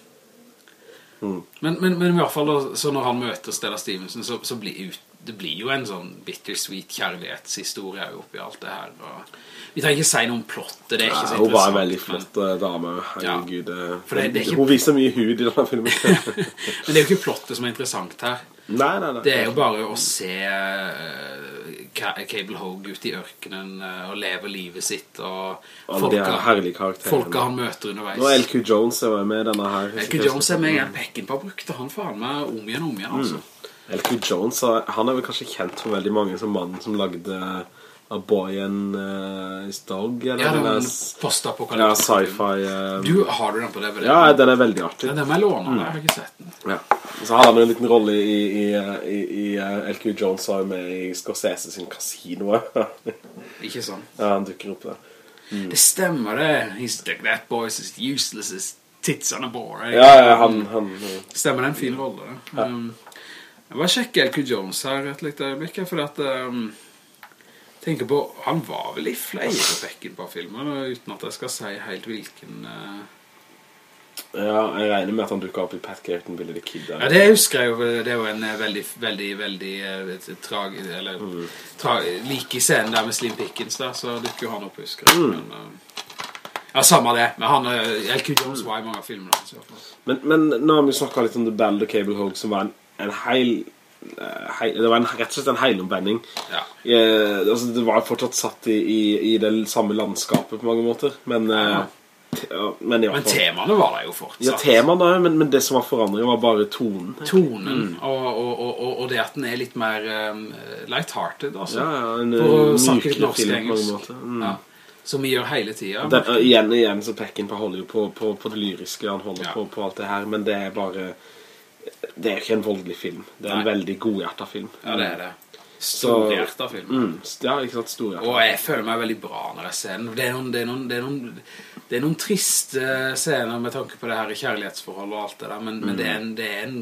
Mm. Men, men, men i hvert fall, så når han møter Stella Stevenson, så, så blir ut, det blir jo en sånn bittersweet kjærlighetshistorie oppi alt det her. Og vi trenger ikke si noe om plottet, det er ikke Ja, hun var en veldig flott eh, dame. Herregud. eh, For det- det ikke- Hun viser mye hud i denne filmen. Men det er jo ikke plottet som er interessant her. nei, nei, nei. Det er jo bare å se eh, Cable Hogue ute i ørkenen eh, og leve livet sitt, og karakterene. folka han møter underveis. Nå er LQ Jones er med denne her. LQ Jones er med Peckinpah brukte han faen meg om igjen og om igjen, altså. LQ Jones, han er vel kanskje kjent for veldig mange som mannen som lagde A Boy and uh, His Dog, eller Ja, det den en ja, sci-fi. um... Du, har du den på DVD? ja, den er veldig artig. Ja, den med jeg mm. jeg har ikke sett den. Ja. Så har han en liten rolle i, i, i, i uh, LQ Jones var jo med i Scorsese sin kasino Ikke sånn. ja, han dukker opp der. Det stemmer det. He's like, that boy's is useless as tits on a boar. eh? Ja, ja, han, han Stemmer det en fin rolle. Um, jeg bare sjekker Elke Jones her et lite øyeblikk, for at um, tenker på, han var vel i flere Peckinpah-filmer, uten at jeg skal si helt hvilken... uh, Ja, jeg regner med at han dukket opp i Pat Garrett and Billy the Kid. der. Ja, det husker jeg jo, det er jo en eh, veldig, veldig, veldig uh, trag, eller tra, like i scenen der med Slim Pickens der, så dukker jo han opp, husker jeg. Men, uh... ja, samme det, men han, uh, Jones var i mange av filmene hans. Men, men nå har vi snakket litt om The Band og Cable Hogue, som var en, en heil... heil det var en, rett og slett en heilomvending. Ja. Eh, altså, det var fortsatt satt i, i, i det samme landskapet på mange måter, men ja. te, men Men temaene var der jo fortsatt. Ja, temaene, men, men det som var forandringen var bare tonen. Tonen, Mm. og, og, og, og- det at den er litt mer um, light-hearted, altså. Ja, en eh, mykere film på mange måter. Mm. Ja. Som vi gjør hele tiden. Den, igjen, igjen så pekker holder jo på, på, på det lyriske, han holder Ja. på, på alt det her, men det er bare Det er jo ikke en voldelig film. Det er en veldig godhjerta film. Ja, det er det. Storhjertet film. Mm, ja, ikke sant, storhjertet. Og jeg føler meg veldig bra når jeg ser den. Det er noen, det er noen, det er noen, det er noen triste scener med tanke på det her kjærlighetsforhold og alt det der, men, men det, er en, det, er en,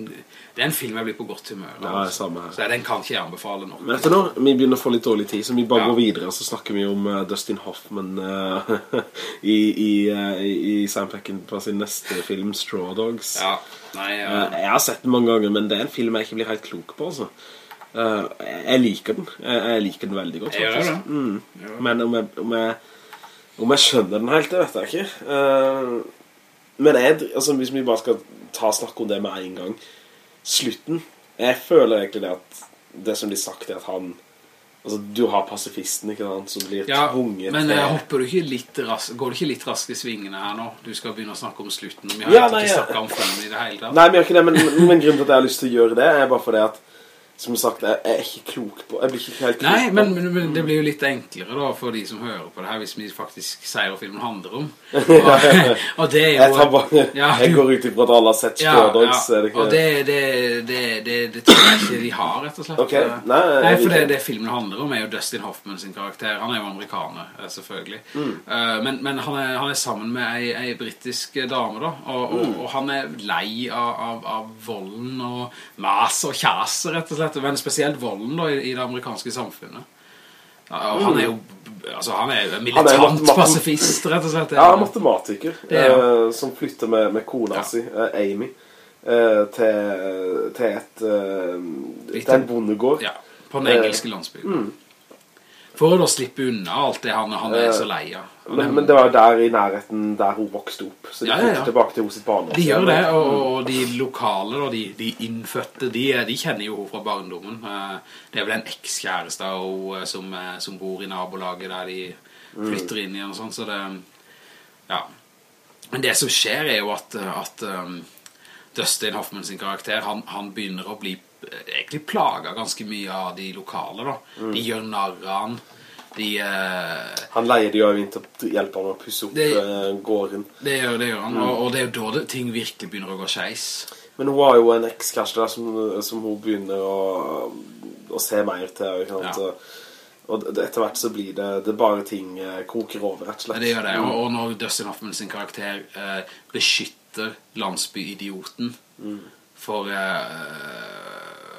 det er en film jeg blir på godt humør. Ja, altså. samme her. Så den kan ikke jeg anbefale nok. Men vet du nå, vi begynner å få litt dårlig tid, så vi bare Ja. går videre, så snakker vi om uh, Dustin Hoffman uh, i, i, uh, i, i Sam Peckinpah sin neste film, Straw Dogs. Ja, nei, Eh, ja. Jeg har sett den mange ganger, men det er en film jeg ikke blir helt klok på, altså. Eh, jeg- jeg liker den. Jeg, jeg liker den veldig godt, Jeg faktisk. Mm. Men om jeg, om, jeg, om jeg skjønner den helt, det vet jeg ikke. Eh, men jeg, altså, hvis vi bare skal ta snakke om det med en gang. Slutten. Jeg føler egentlig det at det som blir sagt er at han Altså, du har pasifisten, ikke sant, som blir Ja, tvunget men til eh, hopper du ikke litt raskt, går du ikke litt raskt i svingene her nå? Du skal begynne å snakke om slutten. Vi har Ja, ikke ja. snakket om filmen i det hele tatt. Nei, vi har ikke det, men, men, men grunnen til at jeg har lyst til å gjøre det, er bare fordi at Som sagt, jeg er ikke klok på Jeg blir ikke helt klok Nei, på men, men, men det blir jo litt enklere da for de som hører på det her, hvis vi faktisk sier hva filmen handler om. Og, og det er jo... Jeg, bare, Ja, jeg går ut ifra at alle har sett Ja, ja, det ikke og det, det, det, det, det tror jeg ikke de har, rett og slett. okay. nei, nei for det, det filmen handler om er jo Dustin Hoffman sin karakter. Han er jo amerikaner, eh, selvfølgelig. Mm. Eh, men men han, er, han er sammen med ei, ei brittisk dame, da. Og, og, Mm. og han er lei av, av, av volden og mas og kjaser, rett og slett. Men spesielt volden da, i, i det amerikanske samfunnet. Ja, han er jo altså, han er jo Mm. Militant pasifist, rett og slett. Ja, matematiker er eh, Som flytter med, med kona Ja. si, eh, Amy eh, til, til et eh, Til en bondegård Ja, på den engelske landsbyen. For å slippe unna alt det han, han er så lei av. Men, men det var der i nærheten Der hun vokste opp Så de Ja, ja, ja. tilbake til hos barn De gjør det, og, og de lokale, da, de, de innfødte, de, de kjenner jo henne fra barndommen. Eh, Det er vel en ekskjæreste av eh, som, eh, som bor i nabolaget der de flytter inn igjen og sånn, så det, ja. Men det som skjer er jo at, at um, Dustin Hoffman sin karakter, han, han begynner å bli egentlig plager ganske mye av de lokale, da. De gjør narr av han. De... eh, Han leier de jo inn til å hjelpe ham å pusse opp Det- eh, gården det gjør, det gjør han, og, og det er jo da det, ting virkelig begynner å gå skeis. Men hun har jo en ekskjæreste der som, som hun begynner å, å se mer til. Ikke sant? Ja. Og, etter hvert så blir det, det bare ting eh, koker over, rett og slett. det gjør det, og, og når Dustin Hoffman sin karakter eh, beskytter landsbyidioten for, eh,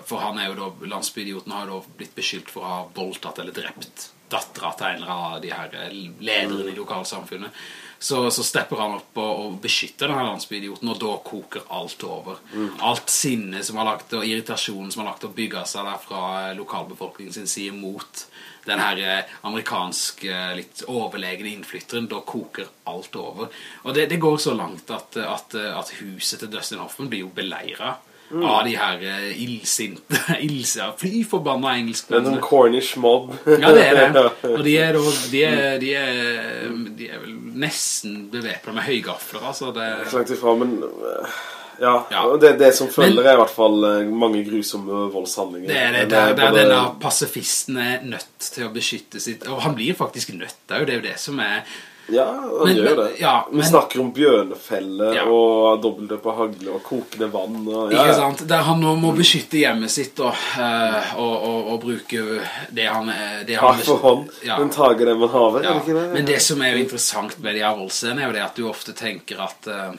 for han er jo da, landsbyidioten har jo da blitt beskyldt for å ha voldtatt eller drept dattera til en eller annen av de her eh, lederne i lokalsamfunnet. Så, så stepper han opp og, og beskytter denne landsbyidioten, og da koker alt over. Alt sinne som har lagt, og irritasjonen som har lagt å bygge seg der fra eh, lokalbefolkningen sin side mot den her eh, amerikanske, litt overlegne innflytteren, da koker alt over. Og det, det går så langt at, at, at huset til Dustin Hoffman blir jo beleiret av de her uh, illsinte, illsinte, fly forbanna En er sånn Cornish mob. Ja, det er det. Og de er, da, de er, de er, de er vel nesten bevepnet med høygafler, altså. Det, Så langt ifra, men eh, ja, Ja. det, det som følger Men- er i hvert fall eh, mange grusomme voldshandlinger. det er det, det, det både- denne pasifisten er nødt til å beskytte sitt, og han blir faktisk nødt, det er jo det, er jo det som er, Ja, han Men- gjør men- det. ja, Vi snakker om bjørnefelle Ja. og dobbeltdøp på hagle og kokende vann. Og, ja, Ikke sant? Der han nå må beskytte hjemmet sitt og, eh, og, og, og bruke det han... eh, Det han for hånd. Ja. men tager det man haver, Ja. det? Men det som er jo interessant med de her voldscenene er jo det at du ofte tenker at uh,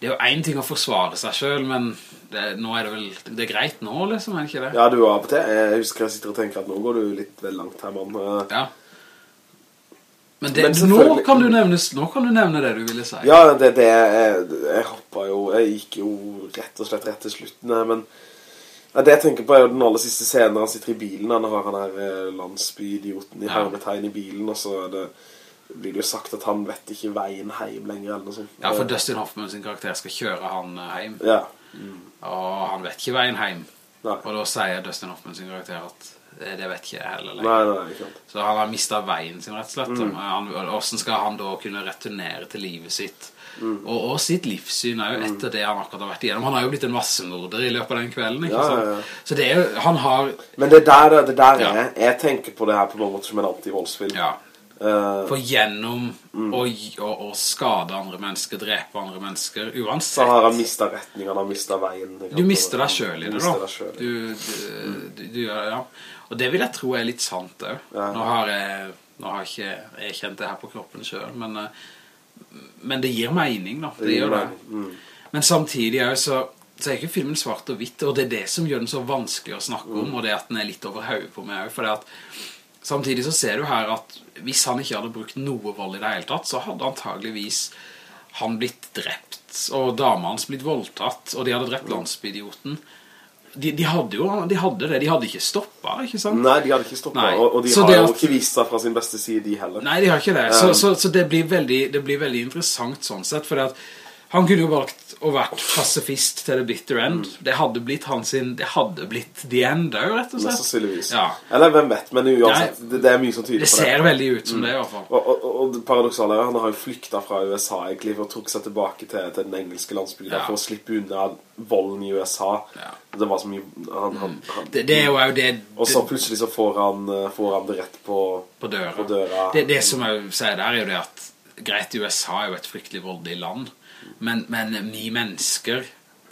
det er jo en ting å forsvare seg selv, men det, nå er det vel det er greit nå, liksom, er det ikke det? Ja, du av og til. Jeg husker jeg sitter og tenker at nå går du litt vel langt her, mann. Ja. Men, det, Men nå, kan du nevne, nå kan du nevne det du ville si. Ja, det, det jeg, jeg hoppa jo Jeg gikk jo rett og slett rett til slutten her, men ja, Det jeg tenker på, er jo den aller siste scenen han sitter i bilen. Han har han her eh, landsbyidioten i hermetegn i bilen, og så er det, blir det jo sagt at han vet ikke veien hjem lenger, eller noe sånt. Ja, for Dustin Hoffman sin karakter skal kjøre han eh, hjem, Ja. og han vet ikke veien hjem. Nei. Og da sier Dustin Hoffman sin karakter at det, det vet ikke jeg heller lenger. Nei, nei, ikke sant. Så han har mistet veien sin, rett og slett. Mm. Han, hvordan skal han da kunne returnere til livet sitt? Mm. Og, og sitt livssyn er jo etter det han akkurat har vært igjennom. Han har jo blitt en massemorder i løpet av den kvelden, ikke Ja, sant? ja, ja. Så det er jo, han har, Men det der, det der er Jeg tenker på det her på noen måter som en anti-voldsfilm. ja, Eh, for gjennom Mm. å, å, å skade andre mennesker, drepe andre mennesker, uansett... så har han mistet retningen, han har mistet veien. Du mister deg selv i Du det, mister da. selv. Du, du, du, du, ja. Og det vil jeg tro er litt sant, også. Ja. Nå har jeg, nå har jeg ikke jeg kjent det her på kroppen selv, men, eh, men det gir mening, da. Det, det gjør det. Mm. Men samtidig er så, så er ikke filmen svart og hvitt, og det er det som gjør den så vanskelig å snakke Mm. om, og det at den er litt over hodet på meg også, for at samtidig så ser du her at hvis han ikke hadde brukt noe vold i det hele tatt, så hadde antageligvis han blitt drept, og dama hans blitt voldtatt, og de hadde drept landsbyidioten. De, de hadde jo de hadde det, de hadde ikke stoppet, ikke sant? Nei, de hadde ikke stoppet, og, og de Så har jo ikke vist seg fra sin beste side, de heller. Nei, de har ikke det. Så, så, så det, blir veldig, det blir veldig interessant sånn sett, for han kunne jo valgt å vært pasifist til the bitter end. Mm. Det hadde blitt hans sin, det hadde blitt the end også, rett og slett. sannsynligvis. Ja. Eller hvem vet, men uansett, det, det er mye som tyder Det på det. ser veldig ut som det i hvert fall. Og, og, og det paradoksale er, han har jo flyktet fra USA egentlig for å trukke seg tilbake til, til den engelske landsbygda Ja. for å slippe unna volden i USA. Ja. Det var så mye... Han, han, han, Det, det er jo det, og så plutselig så får han, eh, får han det rett på, på døra. på døra. Det, det som jeg sier der er jo det at greit, USA er jo et fryktelig voldelig land, men, men vi mennesker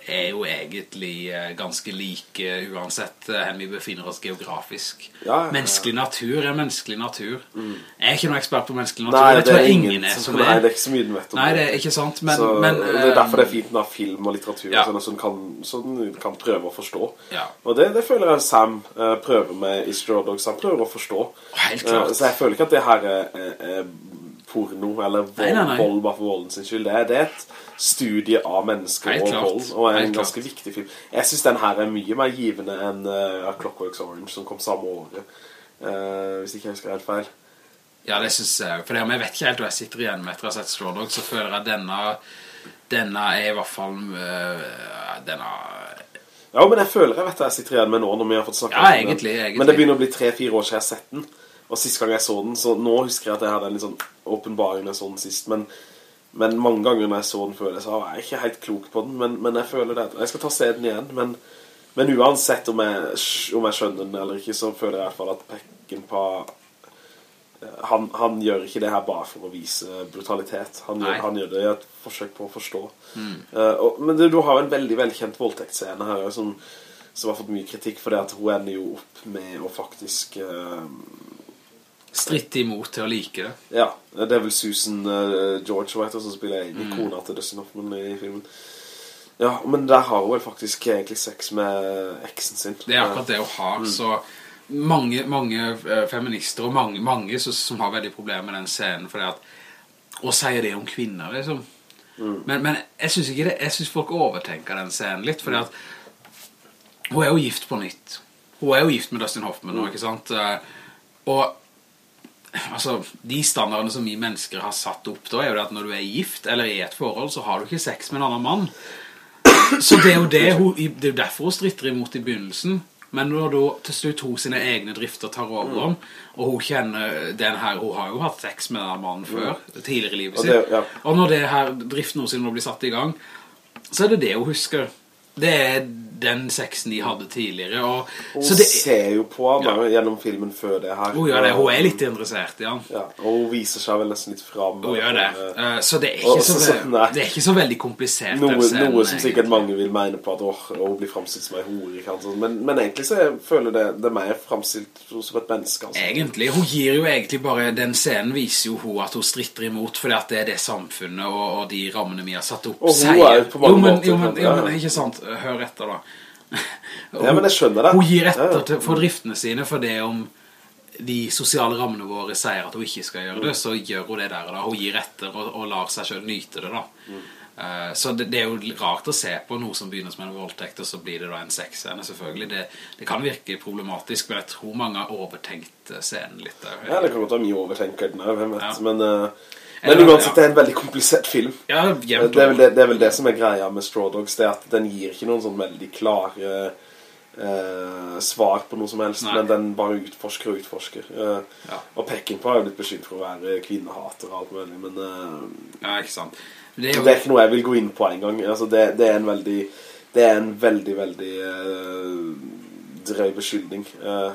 er jo egentlig eh, ganske like uansett hvem hvor vi befinner oss geografisk. Ja, ja. Menneskelig natur er menneskelig natur. Jeg er ikke noen ekspert på menneskelig natur, Nei, det det tror er jeg ingen ingen er som, som nei, er. det er ikke så mye du vet om Nei, det er ikke sant, men... så, men det er derfor det er eh, fint med film og litteratur Ja. sånn, som kan, som kan prøve å forstå. Ja. Og det, det føler jeg Sam eh, prøver med i Straw Dogs. Han prøver å forstå. Helt klart. Eh, så jeg føler ikke at det her er, er, er porno eller vold, Nei, nei, nei. vold bare for volden sin skyld. Det det er et studie av mennesker og vold, og en ganske viktig film. Jeg synes den her er mye mer givende enn uh, A Clockwork Orange, som kom samme året. uh, hvis ikke jeg husker helt feil. Ja, det synes jeg For det om jeg vet ikke helt hva jeg sitter igjen med etter å ha sett Straw Dog, så føler jeg denne Denne er i hvert fall uh, Denne Ja, men jeg føler jeg vet hva jeg sitter igjen med nå når vi har fått snakket Ja, om den. egentlig, egentlig. Men det begynner å bli tre-fire år siden jeg har sett den. Og sist gang jeg så den, så nå husker jeg at jeg hadde en litt sånn åpenbaring når jeg så den sist. Men, men mange ganger når jeg så den før det, så var jeg ikke helt klok på den. Men, men jeg føler det. Jeg skal ta se den igjen. Men, men uansett om jeg, om jeg skjønner den eller ikke, så føler jeg i hvert fall at Peckinpah han, han gjør ikke det her bare for å vise brutalitet. Han, gjør, han gjør det i et forsøk på å forstå. Eh, og, men du, du har en veldig velkjent voldtektsscene her som, som har fått mye kritikk for det at hun ender jo opp med å faktisk eh, stritte imot til å like det. Ja, det er vel Susan uh, George White som spiller Amy, kona til Dustin Hoffman i filmen. Ja, men der har hun vel faktisk egentlig sex med eksen sin. Det er akkurat det hun har, så mange, mange eh, feminister og mange, mange som, som har veldig problemer med den scenen, fordi at, og sier det om kvinner, liksom. Men, men jeg synes ikke det, jeg synes folk overtenker den scenen litt, fordi at hun er jo gift på nytt. Hun er jo gift med Dustin Hoffman nå, ikke sant? Eh, Og altså, de standardene som vi mennesker har satt opp da, er jo det at når du er gift eller i et forhold, så har du ikke sex med en annen mann. Så det er jo det hun, det er derfor hun stritter imot i begynnelsen. Men når da til slutt hun sine egne drifter tar over ham om, og hun kjenner den her, hun har jo hatt sex med den mannen før, tidligere i livet sitt, Og det- ja. Og når det her driften hos henne blir satt i gang, så er det det hun husker. Det er den sexen de hadde tidligere. Og, Hun så det, ser jo på henne Ja. gjennom filmen før det her. hun gjør det, hun er litt interessert ja. Ja, og hun viser seg vel nesten litt fram. Hun gjør det. Eh, Eh, Så det er, så, så- det er ikke så veldig komplisert. Noe, scenen, noe som sikkert egentlig. mange vil mene på at åh, hun blir fremstilt som en hore. ikke? Men, men egentlig så jeg føler det, det er mer fremstilt som et menneske. Altså. Egentlig, hun gir jo egentlig bare Den scenen viser jo hun at hun stritter imot Fordi at det er det samfunnet og, og de rammene vi har satt opp Og hun sier. er jo på mange jo, men, måter jo, men, jo, ja. men ikke sant, hør etter da Ja, men jeg skjønner det. Hun gir etter til, for driftene sine For det om de sosiale rammene våre sier at hun ikke skal gjøre det Så gjør hun det der da Hun gir etter og, og lar seg selv nyte det da Eh, Så det, det er jo rart å se på noe som begynner som en voldtekt Og så blir det da en sexscene selvfølgelig det, det kan virke problematisk Men jeg tror mange har overtenkt eh, scenen litt der. Ja, det kan godt være mye overtenker den her, hvem vet. Ja. Men, Eller, men uansett, det er en veldig komplisert film. Ja, Det jevnt er, det, det er vel det som er greia med Straw Dogs, det er at den gir ikke noen sånn veldig klare eh, svar på noe som helst, Nei. men den bare utforsker og utforsker. Eh, Ja. Og Peckinpah har jo blitt beskyldt for å være kvinnehater og alt mulig, men eh, Ja, ikke sant. Det er det er ikke noe jeg vil gå inn på en gang. Altså, det, det er en veldig, det er en veldig, veldig eh, drøy beskyldning. Eh,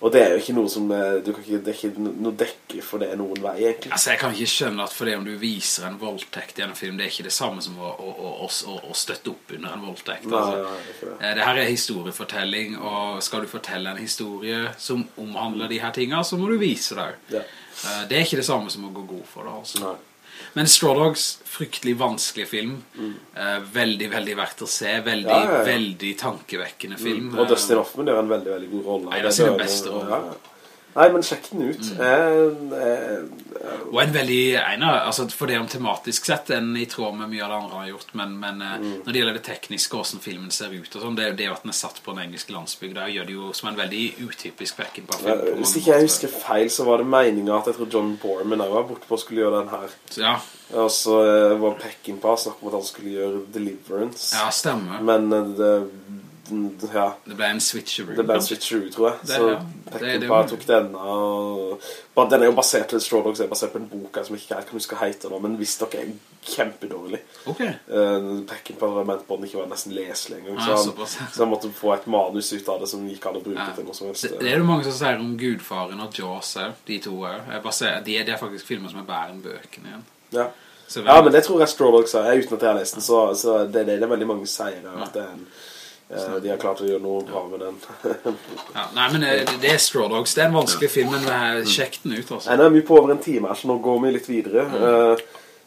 og det er jo ikke noe som, eh, du kan ikke, det er ikke noe dekke for det noen vei, egentlig. Altså, jeg kan ikke skjønne at for det om du viser en voldtekt i en film, det er ikke det samme som å, å, å, å, støtte opp under en voldtekt. Altså. nei, det er det. Eh, her er historiefortelling, og skal du fortelle en historie som omhandler de her tingene, så må du vise det. Ja. Eh, Det er ikke det samme som å gå god for det, altså. Nei. Men Straw Dogs, fryktelig vanskelig film. Eh, veldig, veldig verdt å se. Veldig, Mm. Ja, ja, ja. veldig tankevekkende film. Og Dustin Hoffman gjør en veldig, veldig god rolle. Nei, Det det er sin beste roller. Nei, men sjekk den ut. Eh, eh, Og en veldig, egnet, altså for det om tematisk sett, en i tråd med mye av det andre har gjort, men, men eh, Mm. når det gjelder det tekniske, hvordan filmen ser ut og sånn, det er jo det at den er satt på en engelsk landsbygd, Det gjør det jo som en veldig utypisk Beckenbauer-film. Ja, Hvis ikke jeg måter. husker feil, så var det meningen at jeg tror John Borman også var borte på å skulle gjøre den her. Ja, Og så eh, var Peckinpah snakk om at han skulle gjøre Deliverance. ja, stemmer. Men eh, det, ja, Det ble en switcheroo. det ble en switcheroo, tror jeg. Det- så ja, det- det- Peckinpah tok denne. Og, den er jo basert til Straw Dogs, er basert på en bok som jeg ikke helt kan huske hva heter nå, men visst dere er kjempedårlig. Ok. Uh, Peckinpah mente ment på den ikke var nesten leselig engang, så, han, så han måtte få et manus ut av det som gikk an å bruke Ja. til noe som helst. Det, det er jo mange som sier om Gudfaren og Jaws de to er basert, bare De, er faktisk filmer som er bedre enn bøkene igjen. Ja. Ja, men det tror jeg Straw Dogs er, uten at jeg har lest den, så, så det, det er det veldig mange sier, er at det er en, eh, de har klart å gjøre noe bra med den. ja, Nei, men eh, det, er Straw Dogs. Det er en vanskelig film, men eh, sjekk den ut, altså. Nei, nå er vi på over en time her, så nå går vi litt videre. eh,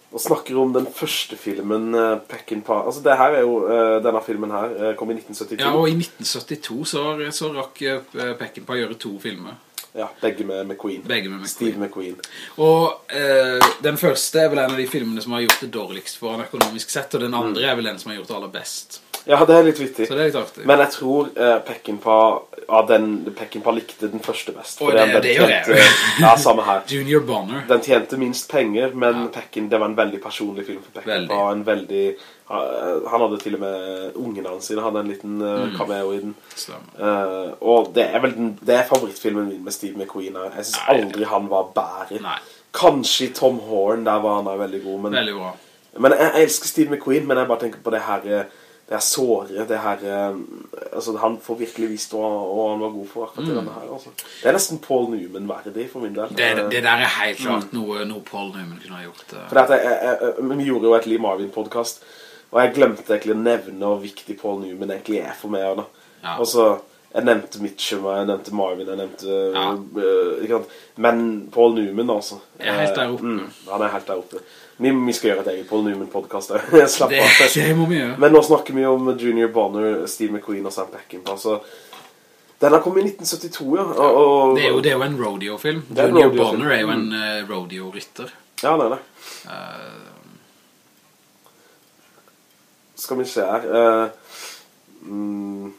og snakker om den første filmen, uh, Peckinpah. Altså, det her er jo, eh, denne filmen her eh, kom i 1972. Ja, og i 1972 så, så rakk eh, Peckinpah gjøre to filmer. Ja, begge med McQueen. Begge med Steve McQueen. McQueen. Og eh, den første er vel en av de filmene som har gjort det dårligst for han økonomisk sett, og den andre er vel den som har gjort det aller best. Ja, det er litt vittig. Så det er litt artig. Men jeg tror uh, Peckinpah ja, den, Peckinpah likte den første best. Åh, det- den det gjør jeg. Ja, samme her. Junior Bonner. Den tjente minst penger, men Peckin, det var en veldig personlig film for. Peckinpah. En veldig, han han hadde til og med ungene hans Han hadde en liten uh, Mm. cameo i den. Eh, og det er vel den, det er favorittfilmen min med Steve McQueen. her. Jeg synes Nei. aldri han var bæret. Nei. Kanskje Tom Horn, der var han da veldig god. Men, Veldig bra. men jeg, jeg elsker Steve McQueen, men jeg bare tenker på det her eh, det er såre, det her eh, altså Han får virkelig vist hva, han var god for akkurat i denne her. Altså. Det er nesten Paul Newman-verdig for min del. Mm. Det, det der er helt klart noe, noe Paul Newman kunne ha gjort. eh. For at jeg, jeg, jeg, vi gjorde jo et Lee Marvin-podcast, og jeg glemte egentlig å nevne hvor viktig Paul Newman egentlig er for meg. Ja. Og så, jeg nevnte Mitchum, jeg nevnte Marvin, jeg nevnte... Ja. Uh? Men Paul Newman, altså. Er helt der oppe. Mm, han er helt der oppe. Vi, vi skal gjøre et eget Paul Newman-podcast. Slapp Det, av. det må vi gjøre. Men nå snakker vi om Junior Bonner, Steve McQueen og Sam Peckinpah, så... Den har kommet i 1972, ja. Og, og, Det er jo, det er jo en rodeo-film. Junior rodeo-film. Bonner er jo en uh, rodeo-rytter. Ja, det er det. Uh, Skal vi se her Uh, mm,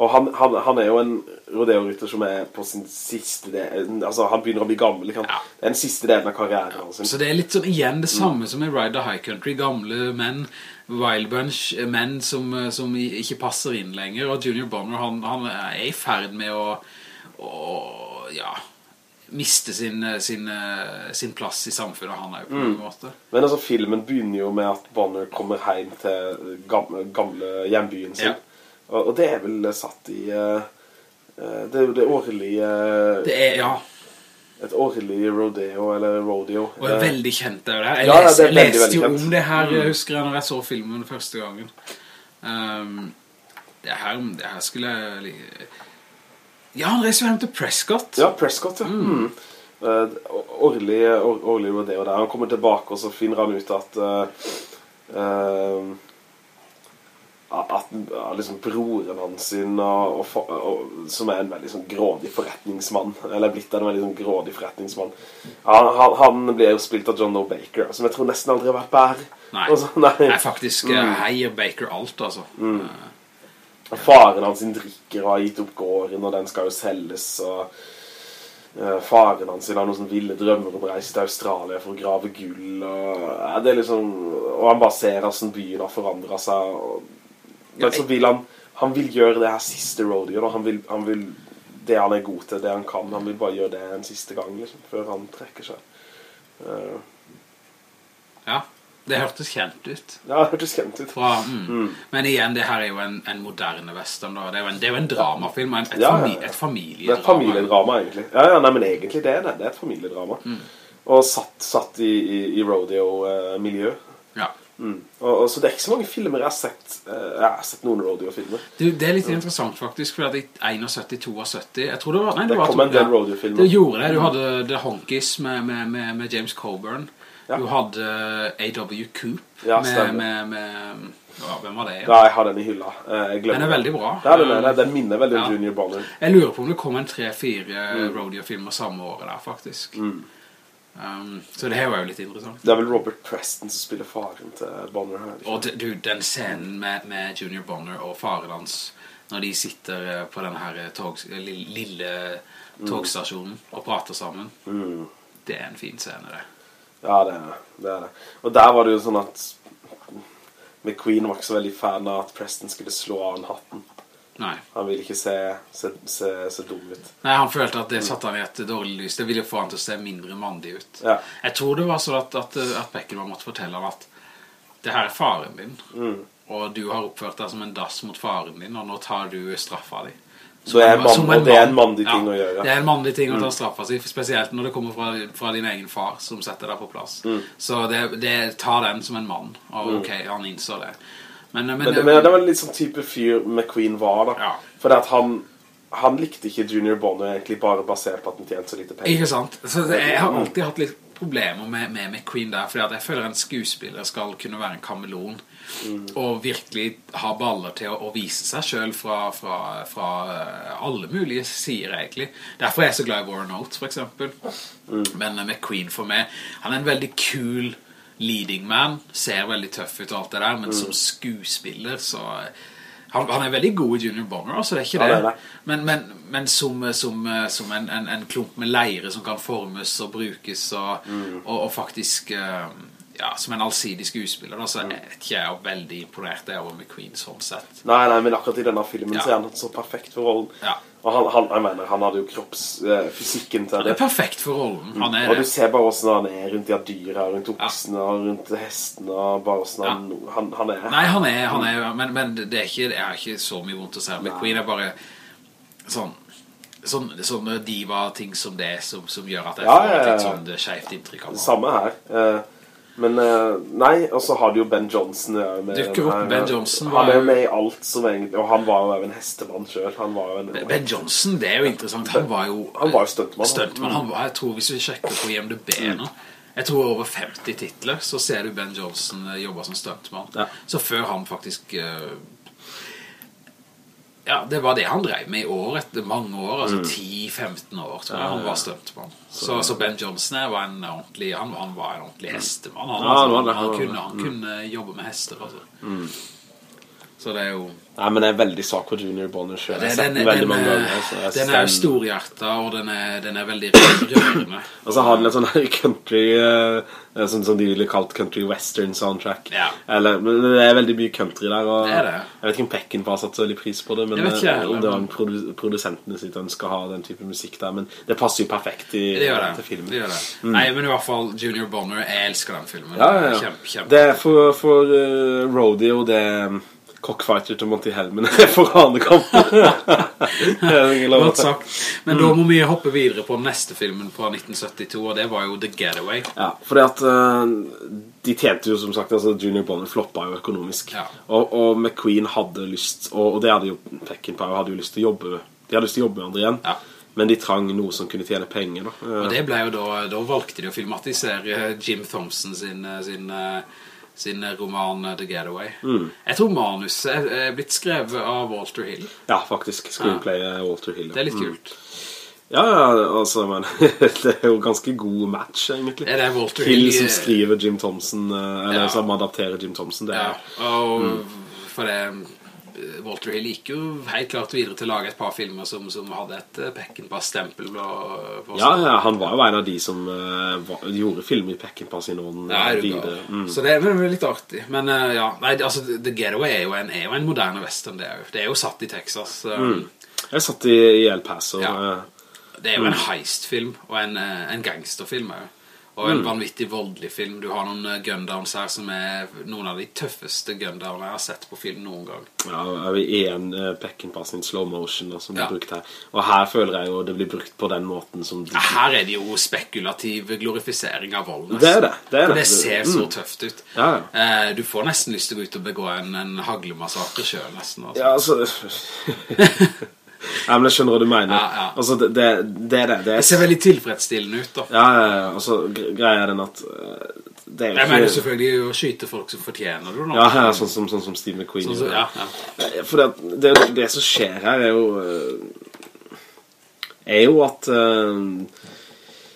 Og han, han, han er jo en rodeo-rytter som er på sin siste del Altså han begynner å bli gammel sant? Ja. Den siste delen av karrieren hans. så det er litt sånn igjen det samme som i Ride the High Country. Gamle menn, Wild Bunch, eh, menn som, eh, som ikke passer inn lenger. Og Junior Bonner, han, han er i ferd med å, å ja, miste sin, eh, sin, sin plass i samfunnet, han er jo på Mm. en måte. Men altså filmen begynner jo med at Bonner kommer hjem til gamle, gamle hjembyen sin Ja. Og, det er vel satt i eh, eh, Det er jo det årlige Det er, ja, Et årlig rodeo Eller rodeo og er veldig kjent det. Jeg, Ja, leste, veldig, leste jo veldig kjent. om det her, Mm. jeg husker jeg når jeg så filmen første gangen. Um, det, her, det her skulle jeg... Ja, han reiser jo hjem til Prescott. Ja, Prescott, ja. Mm. Uh, årlig, år, årlig rodeo der. Han kommer tilbake, og så finner han ut at Uh, eh, at liksom broren hans sin og, og, og, som er en veldig sånn grådig forretningsmann eller er blitt en veldig sånn grådig forretningsmann han, han, han blir jo spilt av John O. Baker som jeg tror nesten aldri har vært bær Nei. Så, nei. Nei, faktisk, mm. heier Baker alt, altså. Eh, Faren hans sin drikker og har gitt opp gården, og den skal jo selges, og uh, faren hans sin har noen sånne ville drømmer om å reise til Australia for å grave gull, og, ja, det er liksom, og han bare ser hvordan byen har forandret seg, og, men så vil han han vil gjøre det her siste rodeo. Han vil, han vil det han er god til, det han kan. Han vil bare gjøre det en siste gang, liksom, før han trekker seg. Uh, ja, det hørtes kjent ut. Ja, det hørtes kjent ut. Fra, mm. Mm. Men igjen, det her er jo en, en moderne western, da. Det er jo en, det er jo en dramafilm, et, Ja, ja, fami, ja. et familiedrama. Det er et familiedrama, egentlig. Ja, ja, nei, men egentlig det er det. Det er et familiedrama. Mm. Og satt, satt i, i, i rodeo-miljø. Ja. Mm. Og, og, så det er ikke så mange filmer jeg har sett. eh, jeg har sett noen rodeo-filmer. Det er litt interessant faktisk, for i 71-72, jeg tror det var... Nei, Det var kom en del rodeo-filmer. Det gjorde det. Du hadde The Honkies med, med, med, med James Coburn. Ja. Du hadde A.W. Coop Ja, med, stemmer. med, med, ja, hvem var det? Ja? Jeg har den i hylla. Eh, Jeg Den er veldig bra. Ja, den, er, den minner veldig om. Junior Bonner. Jeg lurer på om det kom en 3-4 Mm. rodeo-filmer samme året der, faktisk. Um, så det her var jo litt interessant. Det er vel Robert Preston som spiller faren til Bonner her. Og du, den scenen med, med Junior Bonner og faren hans Når de sitter eh, på den her eh, tog, eh, lille, togstasjonen togstasjonen Og prater sammen Mm. Det er en fin scene det Ja, det er det er det. Og der var det jo sånn at McQueen var ikke så veldig fan av at Preston skulle slå av en hatten. Nei. Han ville ikke se, se, se, se dum ut. Nei, han følte at det satte han i et dårlig lys Det ville få han til å se mindre mandig ut Ja. Jeg tror det var sånn at, at, at Beckenbauer måtte fortelle han at Det her er faren din Mm. Og du har oppført deg som en dass mot faren din Og nå tar du straffa di Så det er en mann- det er en mannlig ting å gjøre. Mm. Det er en mandig ting å ta straffa si Spesielt når det kommer fra, fra din egen far Som setter deg på plass Mm. Så det, det tar den som en mann Og ok, han innså det Men, men, Men, men det var litt sånn type fyr McQueen var da. Ja. For han, han likte ikke Junior Bono egentlig bare basert på at han tjente så lite penger. Ikke sant? Så det, jeg har alltid hatt litt problemer med, med McQueen der, fordi jeg føler en skuespiller skal kunne være en kameleon, og virkelig ha baller til å, å vise seg selv fra, fra, fra eh, alle mulige sider egentlig. Derfor er jeg så glad i Warren Oates, for eksempel. Men eh, McQueen for meg, han er en veldig kul leading man, ser veldig tøff ut og alt det der, men som skuespiller så... Han, han er veldig god i Junior Bonner, altså det er ikke Ja, det. det er det. Men, men, men som, som, som en, en, en klump med leire som kan formes og brukes og, Mm. og, og faktisk eh, ja, som en allsidig skuespiller da, så Mm. er ikke jeg veldig imponert over McQueen sånn sett. Nei, nei, men akkurat i denne filmen Ja. så er han så perfekt for rollen. Ja. Og han, han, jeg mener, han hadde jo kroppsfysikken til det. Han er perfekt for rollen, han er Og du ser bare hvordan han er rundt de dyra, rundt oksene, og rundt hestene, bare hvordan han, han, han er. Nei, han er, han er men, men det er ikke, har ikke så mye vondt å si. McQueen er bare sånn Sånn, sånne diva-ting som det som, som gjør at jeg Ja, får ja, et ja. litt sånn skjevt inntrykk av ham. Samme her. Eh, men eh, nei, og så har du jo Ben Johnson med Dukker opp, Ben Johnson Han var er jo- med i alt som egentlig Og han var jo en hestemann selv Han var en Ben Johnson, det er jo interessant. Han var jo Han var jo stuntmann. Stuntmann. Han var, jeg tror hvis vi sjekker på IMDb nå, jeg tror over 50 titler, så ser du Ben Johnson eh, jobbe som stuntmann. Ja. Så før han faktisk eh, ja, det var det han drev med i år etter mange år, altså 10-15 år tror jeg han var stuntmann. Så, så Ben Johnson var en ordentlig, han, han var en ordentlig hestemann. Han, altså, han, han kunne, han kunne jobbe med hester, altså. Så det er jo... Nei, men det er veldig sak for Junior Bonner selv Jeg har sett den, den veldig den, mange er- ganger så den er stor hjerte, og den er, den er veldig rørende. Og så har den en sånn her country uh, Sånn som de ville kalt country western soundtrack Ja. Eller, det er veldig mye country der og Det det. Jeg vet ikke om Peckinpah har satt så veldig pris på det Men Jeg vet ikke eh, om det var en produ produsentene sitt ønske å ha den type musikk der Men det passer jo perfekt i, Det gjør det. til filmen det, gjør det. Nei, men i hvert fall Junior Bonner, jeg elsker den filmen. Ja, ja, ja. Kjempe, kjempe. Det er for, for uh, rodeo Det er cockfighter til Monty Hellman Det for hanekamp Det ingen Godt sagt. Men da må vi hoppe videre på neste filmen fra 1972, og det var jo The Getaway. Ja, fordi at uh, de tjente jo som sagt altså Junior Bonner floppa jo økonomisk Ja. og, og McQueen hadde lyst og, og det hadde jo Peckinpah hadde jo lyst til å jobbe De hadde lyst til å jobbe med andre igjen Ja. Men de trang noe som kunne tjene penger da. Eh, Og det ble jo da, da valgte de å filmatisere Jim Thompson sin, sin, sin roman The Getaway. Mm. Jeg tror manuset er, blitt skrevet av Walter Hill. Ja, faktisk Screenplay er Walter Hill ja. Det er litt Mm. kult. Ja, ja, altså men, Det er jo ganske god match egentlig Er det Walter Hill Hill som skriver Jim Thompson eh, Eller Ja. som adapterer Jim Thompson Det Ja, er og Mm. for det Walter Hill gikk jo helt klart videre til å lage et par filmer som, som hadde et uh, Peckinpah-stempel ja, ja, han var jo en av de som uh, gjorde film i Peckinpah sin ånd. Mm. Så det er litt artig. Men uh, ja, nei, altså, The Getaway er jo en, er jo en moderne western, det er jo. Det er jo satt i Texas. Um, mm. Jeg satt i, i El Paso. Ja. Det er jo en mm. heist-film, og en, en gangsterfilm også. Og en mm. vanvittig voldelig film. Du har noen eh, Gundowns her som er noen av de tøffeste Gundowns jeg har sett på film noen gang. Ja, er vi en uh, Peckinpah in slow motion da, som blir brukt her. Og her føler jeg jo det blir brukt på den måten som... De... Ja, her er det jo spekulativ glorifisering av vold. Det er det. Det, er det. det ser så mm. tøft ut. Ja, ja. Uh, du får nesten lyst til å gå ut og begå en, en haglemassakre selv nesten. Altså. Ja, altså... Ja, men jeg skjønner hva du mener. Ja, ja. Altså, det, det, det, det, det, ser veldig tilfredsstillende ut, da. Ja, ja, altså, greia er den at eh, det er ikke... Jeg mener selvfølgelig å skyte folk som fortjener det. Ja, ja sånn, som, sånn som Steve McQueen. Sånn, så, ja, ja. For det, det, som skjer her er jo eh, er jo at uh,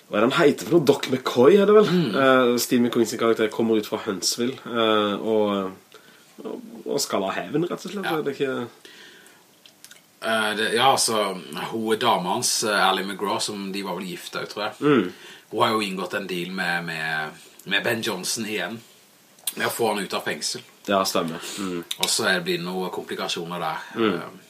hva er det han heter for noe? Doc McCoy er det vel? Mm. Uh, Steve McQueens karakter kommer ut fra Huntsville uh, og, og, skal ha heven, rett og slett. Ja. Det er ikke... Uh, det, ja, altså, hun er dama hans, uh, Ally McGraw, som de var vel gifta av, tror jeg. Mm. Hun har jo inngått en deal med, med, med, Ben Johnson igjen, med å få han ut av fengsel. Ja, stemmer. Mm. Og så er det noen komplikasjoner der. Mm. Uh,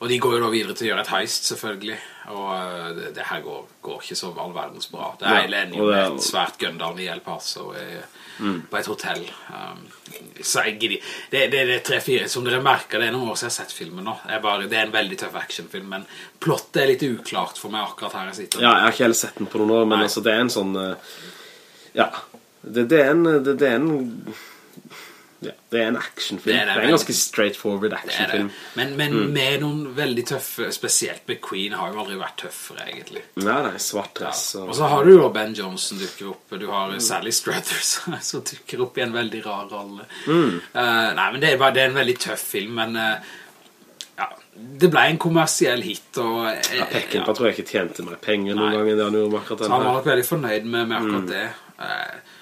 og de går jo da videre til å gjøre et heist, selvfølgelig. Og det, det her går, går, ikke så all verdens bra. Det er ja, enig med et svært Gundam i El Paso. Og, mm. på et hotell. Um, så jeg gidder. Det, det, det er tre-fire, som dere merker, det er noen år siden jeg har sett filmen nå. Bare, det er en veldig tøff actionfilm, men plottet er litt uklart for meg akkurat her jeg sitter. Ja, jeg har ikke heller sett den på noen år, men altså, det er en sånn, uh, ja, det, det, er en, det, det er en ja, det er en actionfilm. Det er, det, det er en ganske straightforward actionfilm. Men, men mm. med noen veldig tøffe, spesielt med Queen har jo aldri vært tøffere, egentlig. Nei, nei, svart dress. Ja. Og... så har du jo Ben Johnson dukker opp, du har mm. Sally Struthers som dukker opp i en veldig rar rolle. Mm. Uh, nei, men det er, bare, det er en veldig tøff film, men... Uh, ja, det ble en kommersiell hit og, uh, ja, Peckinpah ja. tror jeg ikke tjente mer penger noen gang enn det han gjorde akkurat den Så han var nok veldig fornøyd med, med akkurat mm. det uh,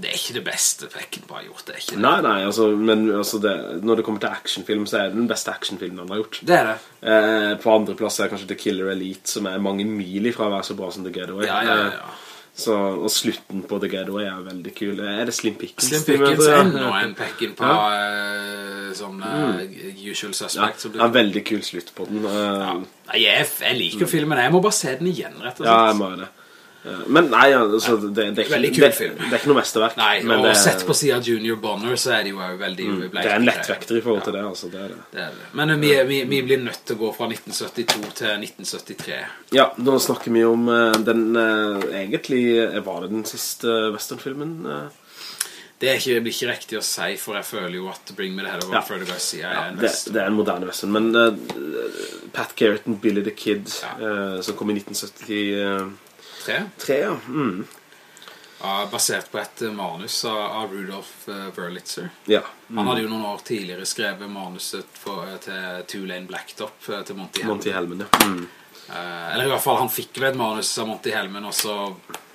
det er ikke det beste Peckinpah har gjort, det er ikke det. Nei, nei, altså, men altså det, når det kommer til actionfilm, så er det den beste actionfilmen han har gjort. Det er det. Eh, på andre plass er kanskje The Killer Elite, som er mange mil ifra å være så bra som The Getaway. Ja, ja, ja. ja. Så, og slutten på The Getaway er veldig kul. Er det Slim Pickens? Slim Pickens er enda en Peckinpah ja. Eh, sånn uh, usual suspect. Ja, en veldig kul slutt på den. Ja. jeg, jeg, liker mm. filmen, jeg må bare se den igjen, rett og slett. Ja, jeg må det. Men nei, altså, det, det, er ikke. Det, det, er ikke noe mesterverk. Nei, og sett på siden av Junior Bonner så er det jo veldig mm, Det er en lettvekter i forhold til det, altså. Det er det. er det. Men vi, vi, vi, blir nødt til å gå fra 1972 til 1973. Ja, nå snakker vi om uh, den uh, Egentlig var det den siste westernfilmen. Uh. Det, ikke, det blir ikke riktig å si, for jeg føler jo at Bring Me The Head Over ja. Freddy Garcia ja, det, det, er en moderne western, men Pat Garrett og Billy the Kid, ja. som kom i 1970 Tre? Tre, ja. Mm. ja. Basert på et manus av Rudolf Verlitzer. Eh, ja. Mm. Han hadde jo noen år tidligere skrevet manuset for, til til Tulane Blacktop eh, til Monty Hellman. Monty Hellman ja. Mm. Eller i hvert fall, han fikk ved et manus av Monty Hellman, og så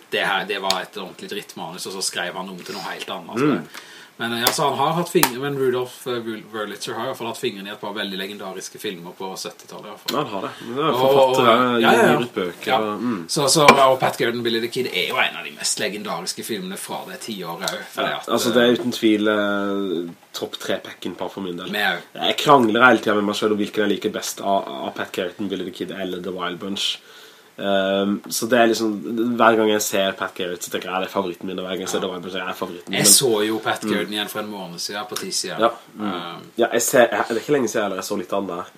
det, her, det var et ordentlig drittmanus, og så skrev han om til noe helt annet. Mm. Men altså, han har hatt fingre, men Rudolf uh, Wurlitzer har i hvert fall hatt fingrene i et par veldig legendariske filmer på 70-tallet. Ja, han har det. Det er forfattere, og, ja, ja, ja. bøker. Ja. Mm. Så, så, og Pat Garden, Billy the Kid er jo en av de mest legendariske filmene fra det tiåret. Ja, altså det er uten tvil uh, topp tre Peckinpah for min del. Med, jeg krangler hele tiden med meg selv om hvilken jeg liker best av, av Pat Gordon, Billy the Kid eller The Wild Bunch. Um, så det er liksom Hver gang jeg ser Pat Garrett Så tenker jeg det er favoritten min Og hver gang jeg ser Dwayne så er favoritten min Jeg så jo Pat mm. Garrett mm. igjen for en måned siden På 10 siden Ja, mm. um, ja jeg ser, jeg, det er ikke lenge siden jeg, jeg så litt annet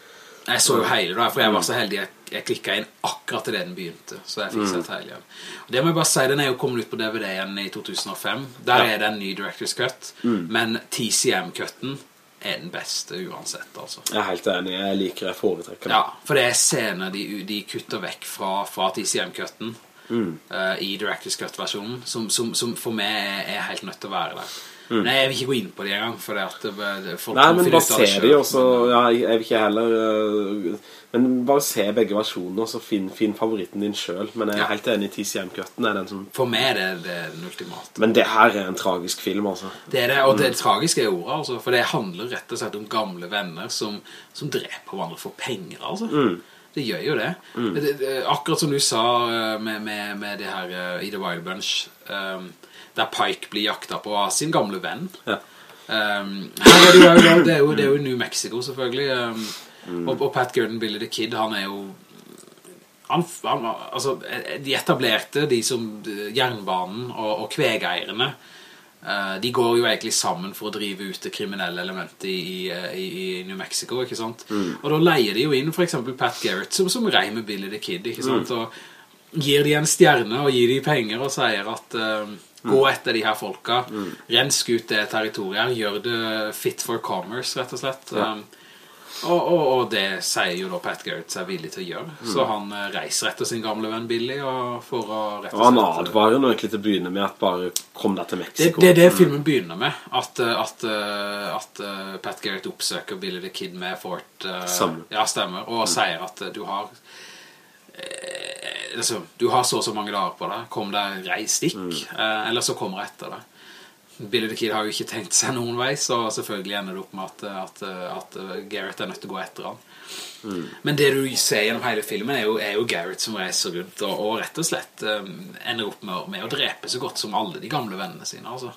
Jeg så jo hele da For jeg var så heldig Jeg, jeg klikket inn akkurat til det den begynte Så jeg fikk mm. sett hele igjen Og det må jeg bare si Den er jo kommet ut på DVD igjen i 2005 Der ja. er det en ny Director's Cut mm. Men TCM-cutten er den beste uansett, altså. Jeg er helt enig, jeg liker jeg foretrekker Ja, for det er scener de, de kutter vekk fra, fra TCM-cutten mm. uh, i Director's Cut-versjonen, som, som, som, for meg er, er, helt nødt til å være der. Nei, jeg vil ikke gå inn på det en gang, for det at folk Nei, men bare se de, også, Ja, jeg vil ikke heller øh, Men bare se begge versjonene, og så finn, finn favoritten din selv, Men jeg er Ja. helt enig i TCM-cutten er den som For meg er det, det er den ultimate. Men det her er en tragisk film, altså. Det er det, og det tragiske er ordet, altså, for det handler rett og slett om gamle venner som, som dreper hverandre for penger, altså. Det gjør jo det. Mm. det akkurat som du sa eh, med, med, med det her uh, i The Wild Bunch, eh, der Pike blir jakta på av sin gamle venn. Ja. Um, er det, jo, det, er jo, det er jo New Mexico selvfølgelig um, og, og Pat Gordon, Billy the Kid Han er jo han, han, altså, De etablerte De som jernbanen og, og kvegeierne uh, De går jo egentlig sammen For å drive ut det kriminelle elementet i, i, i New Mexico Ikke sant? Og da leier de jo inn for eksempel Pat Garrett Som, som reier med Billy the Kid Ikke sant? Og gir de en stjerne og gir de penger Og sier at eh, Gå etter de her folka. Rensk ut det territoriet. Gjør det fit for commerce rett og slett. Um, og, og, og det sier jo da Pat Garrett seg villig til å gjøre. Så han eh, reiser etter sin gamle venn Billy Og for å rett og Og han slett advarer nå egentlig til å begynne med at bare kom deg til det, Mexico. det er det filmen begynner med. At, eh, at, eh, at eh, Pat Garrett oppsøker Billy the Kid med Fort Sammen. Ja, stemmer. Og sier at eh, du har eh, altså, Du har så og så mange dager på deg Kom deg, reis stikk? Eh, Eller så kommer jeg etter deg Billy the Kid har jo ikke tenkt seg noen vei Så selvfølgelig ender det opp med at, at, at Garrett er nødt til å gå etter han. Men det du ser gjennom hele filmen er jo, er jo Garrett som reiser rundt og, og rett og slett um, ender opp med, med å drepe så godt som alle de gamle vennene sine altså.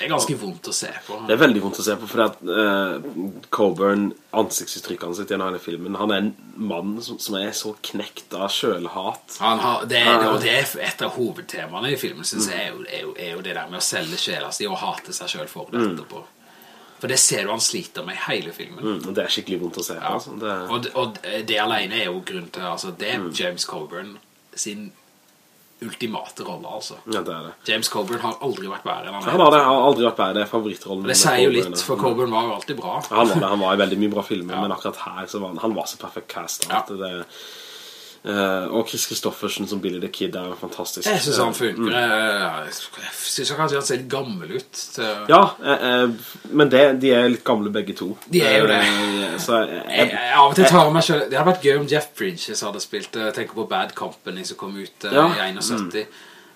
Det er ganske vondt å se på Det er veldig vondt å se på, fordi at uh, Coburn, ansiktsuttrykkene sitt gjennom hele filmen, han er en mann som, som er så knekt av kjølhat. Han har, det, er, og det er et av hovedtemaene i filmen synes jeg er jo, er, jo, er jo det der med å selge sjela si og hate seg selv for det etterpå For det ser du han sliter med i hele filmen Mm, og det er skikkelig vondt å se. Ja. Altså. Det, og, og det alene er jo grunn til altså, Det er James Coburn sin ultimate rolle altså. ja, det er det. James Coburn har aldri vært bedre enn han Han har, det, han har aldri vært bedre, favorittrollen. Det sier jo litt, for Coburn var jo alltid bra Han var, det, han var i veldig mye bra filmer, Ja. men akkurat her så var han, han var så perfekt cast. Ja. Det, og Chris Christoffersen som Billy the Kid er fantastisk. Jeg synes han Eh, funker Jeg, jeg synes kanskje han ser litt gammel ut Ja, eh, eh, men det, de er litt gamle begge to. De er jo det. Eh, så jeg, jeg, jeg, av og til tar meg selv Det hadde vært gøy om Jeff Bridges hadde spilt eh, tenker på Bad Company som kom ut eh, Ja. i 71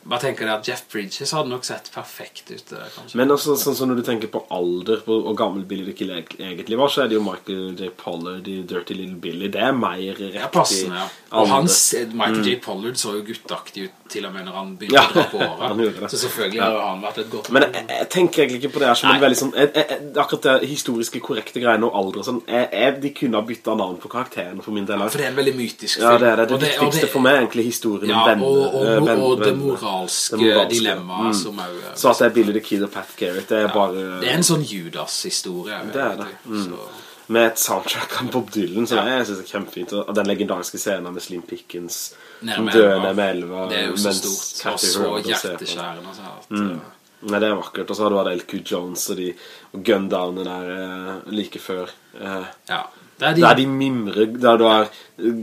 Bare tenker det at Jeff Bridges hadde nok sett perfekt ut der. Men også, sånn som når du tenker på alder på, og gammel Billy Kid egentlig var, så er det jo Michael J. Pollard i Dirty Little Billy. Det er mer riktig. Ja, passende, ja. Og hans, Michael mm. J. Pollard så jo guttaktig ut til og med når han begynte Ja, å dra på det. året. Så selvfølgelig har han vært et godt Men jeg, jeg tenker egentlig ikke på det her som en veldig sånn jeg, jeg, Akkurat det historiske korrekte greiene og alder og sånn De kunne ha byttet navn på karakteren for min del Ja, For det er en veldig mytisk film. Ja, det er det Det det viktigste viktigste for meg egentlig historien Ja, om venner og, og, eh, og, og det moralske, Det moralske, dilemmaet mm. som er Så at det er Billy the Kid og Pat Garrett Det er bare Det er en sånn Judas-historie. Det er det. Mm. Så- Med et soundtrack av Bob Dylan Som jeg synes er kjempefint Og den legendariske scenen med Slim Pickens Som med dør elva. ned med elva Det er jo så stort, og så hjerteskjærende. Altså, at, Mm. Nei, det er vakkert Og så har du hatt LQ Jones Og, de, og Gundowne der eh, like før eh, ja. Det er de, Der de mimrer Der du har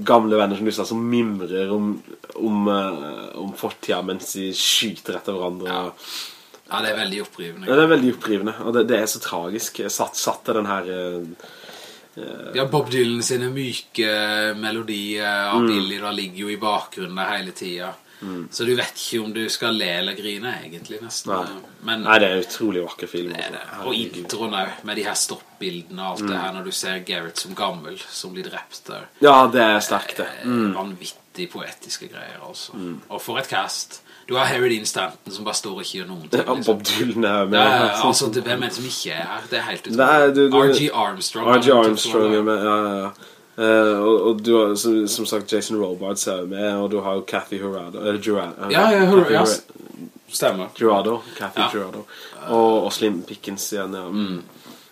gamle venner som du sa Som mimrer om Om, eh, om fortida Mens de skyter etter hverandre Ja. ja, det er veldig opprivende. ja, Det er veldig opprivende Og det, det er så tragisk Jeg Satt, satt den her eh, Ja, Bob Dylan sine myke melodier Mm. av Billy da ligger jo i bakgrunnen der hele tiden. Så du vet ikke om du skal le eller grine egentlig nesten. Nei. Men Nei, det er en utrolig vakker film det altså. det. Og introen er med de her stoppbildene og alt Mm. det her, når du ser Garrett som gammel, som blir drept der. Ja, det er sterkt det Mm. Vanvittig poetiske greier, altså. Og for et cast. Du har Harry Dean Stanton som bare står og ikke gjør noen ting. liksom. Bob Dylan er med Ja, ja, altså, det, hvem er det som ikke er her? Det er helt du- R.G. Armstrong. R.G. Armstrong er med, ja, ja, ja. Uh, og, og du har, som, som sagt, Jason Robards er med, og du har jo Kathy Hurado uh, Gerardo, Ja, ja, Hurado, ja. Stemmer. Gerardo, Kathy Ja. Gerardo, og, og Slim Pickens igjen, ja. Mm.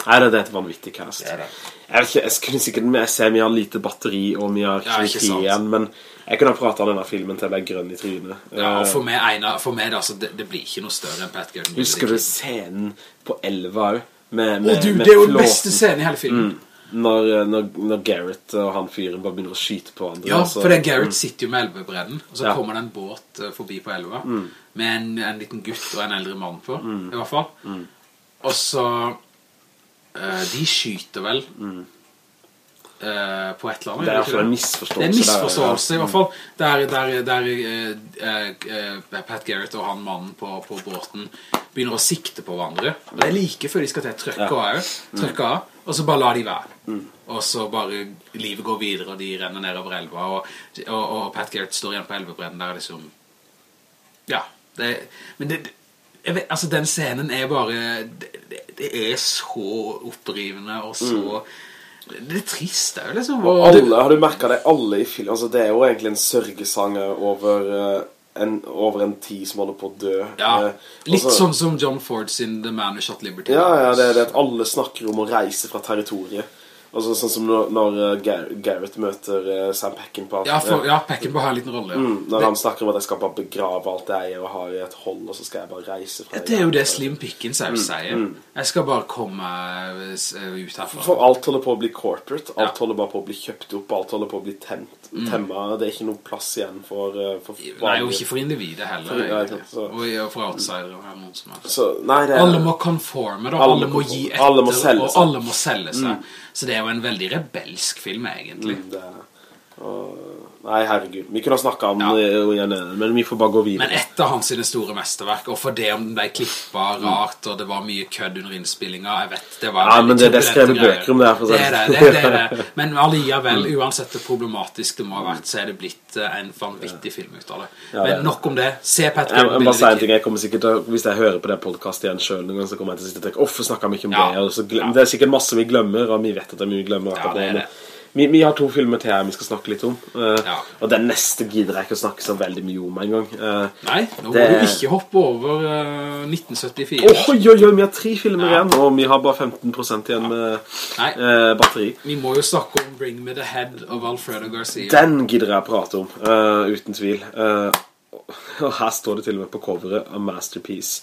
Nei, det, det er et vanvittig cast. Det er det. Jeg, ikke, jeg kunne sikkert jeg ser vi har lite batteri, og vi har Ja, ikke ikke tid sant. igjen, men jeg kunne ha pratet om denne filmen til jeg ble grønn i trynet. Ja, og Eh, for meg, Einar, for meg da, så det, det blir ikke noe større enn Pat Gurton. Husker du scenen på elva også? Med, med, du, med det er jo den beste scenen i hele filmen. Mm. Når, når, når Garrett og han fyren bare begynner å skyte på andre Ja, altså. for det Garrett sitter jo med elvebredden, og så Ja. kommer det en båt eh, forbi på elva, med en, en liten gutt og en eldre mann på, i hvert fall. Og så eh, De skyter vel eh, På et eller annet. Det er i hvert fall en misforståelse. det er en misforståelse der, i hvert fall. Der, der, der eh, eh, Pat Garrett og han mannen på, på båten Begynner å sikte på hverandre. Det er like før de skal til trøkket Ja. av Trøkket av Og så bare lar de være. Og så bare livet går videre Og de renner ned over elva Og, og, og Pat Garrett står igjen på elvebredden Der liksom. Ja det, Men det vet, altså den scenen er bare det, det, er så opprivende og så det er trist det er jo liksom Og alle, har du merket det? Alle i film altså, Det er jo egentlig en sørgesang over, eh, en, over en tid som holder på å dø. ja, Eh, litt Også, sånn som John Ford sin The Man Who Shot Liberty Ja, ja, det er det at alle snakker om å reise fra territoriet. Altså sånn som når, når eh, Garrett møter eh, Sam Peckinpah. ja, for, ja, Peckinpah har en liten rolle ja. Mm, når det, han snakker om at jeg skal bare begrave alt jeg eier og har i et hold, og så skal jeg bare reise fra det er jo det Slim Pickens også sier. jeg skal bare komme eh, ut herfra. For alt holder på å bli corporate, alt Ja. holder bare på å bli kjøpt opp, alt holder på å bli tent, temma, det er ikke noe plass igjen for, for Nei, og ikke for individet heller For- ja, egentlig. og, for outsidere og noen som helst Så, nei, det er, Alle må konforme da, Alle alle, må må gi etter Alle må selge Og alle må selge seg Så det er jo en veldig rebelsk film egentlig. Mm, det er og, Nei, herregud. Vi kunne ha snakket om Ja. det igjen, men vi får bare gå videre. Men etter hans store mesterverk Og for det om den ble klippet rart Og det var mye kødd under innspillinga Jeg vet, det var Ja, men det- det skrev bøker om det her, for det er det. det, det, er det. Men alliavel, uansett det problematisk det må ha vært Så er det blitt eh, en vanvittig film ut av det Ja, Men nok om det Se Pat Jeg, jeg bare si en ting, jeg kommer sikkert til, Hvis jeg hører på det podcast igjen selv noen gang, så kommer jeg til å sitte og tenke Hvorfor snakker vi ikke om Ja. det? Og så Ja. Det er sikkert masse vi glemmer, og vi vet at det er mye vi glemmer. Ja, akkurat det er det. Vi, vi har to filmer til her vi skal snakke litt om. Uh, Ja. Og den neste gidder jeg ikke å snakke så veldig mye om en gang. Uh, Nei, nå må Det- du ikke hoppe over uh, 1974 Oi, oi, oi, vi har tre filmer Ja. igjen, og vi har bare 15% igjen med eh, batteri. vi må jo snakke om Bring Me The Head av Alfredo Garcia Den gidder jeg å prate om, eh, uten tvil. Eh, og her står det til og med på coveret A Masterpiece.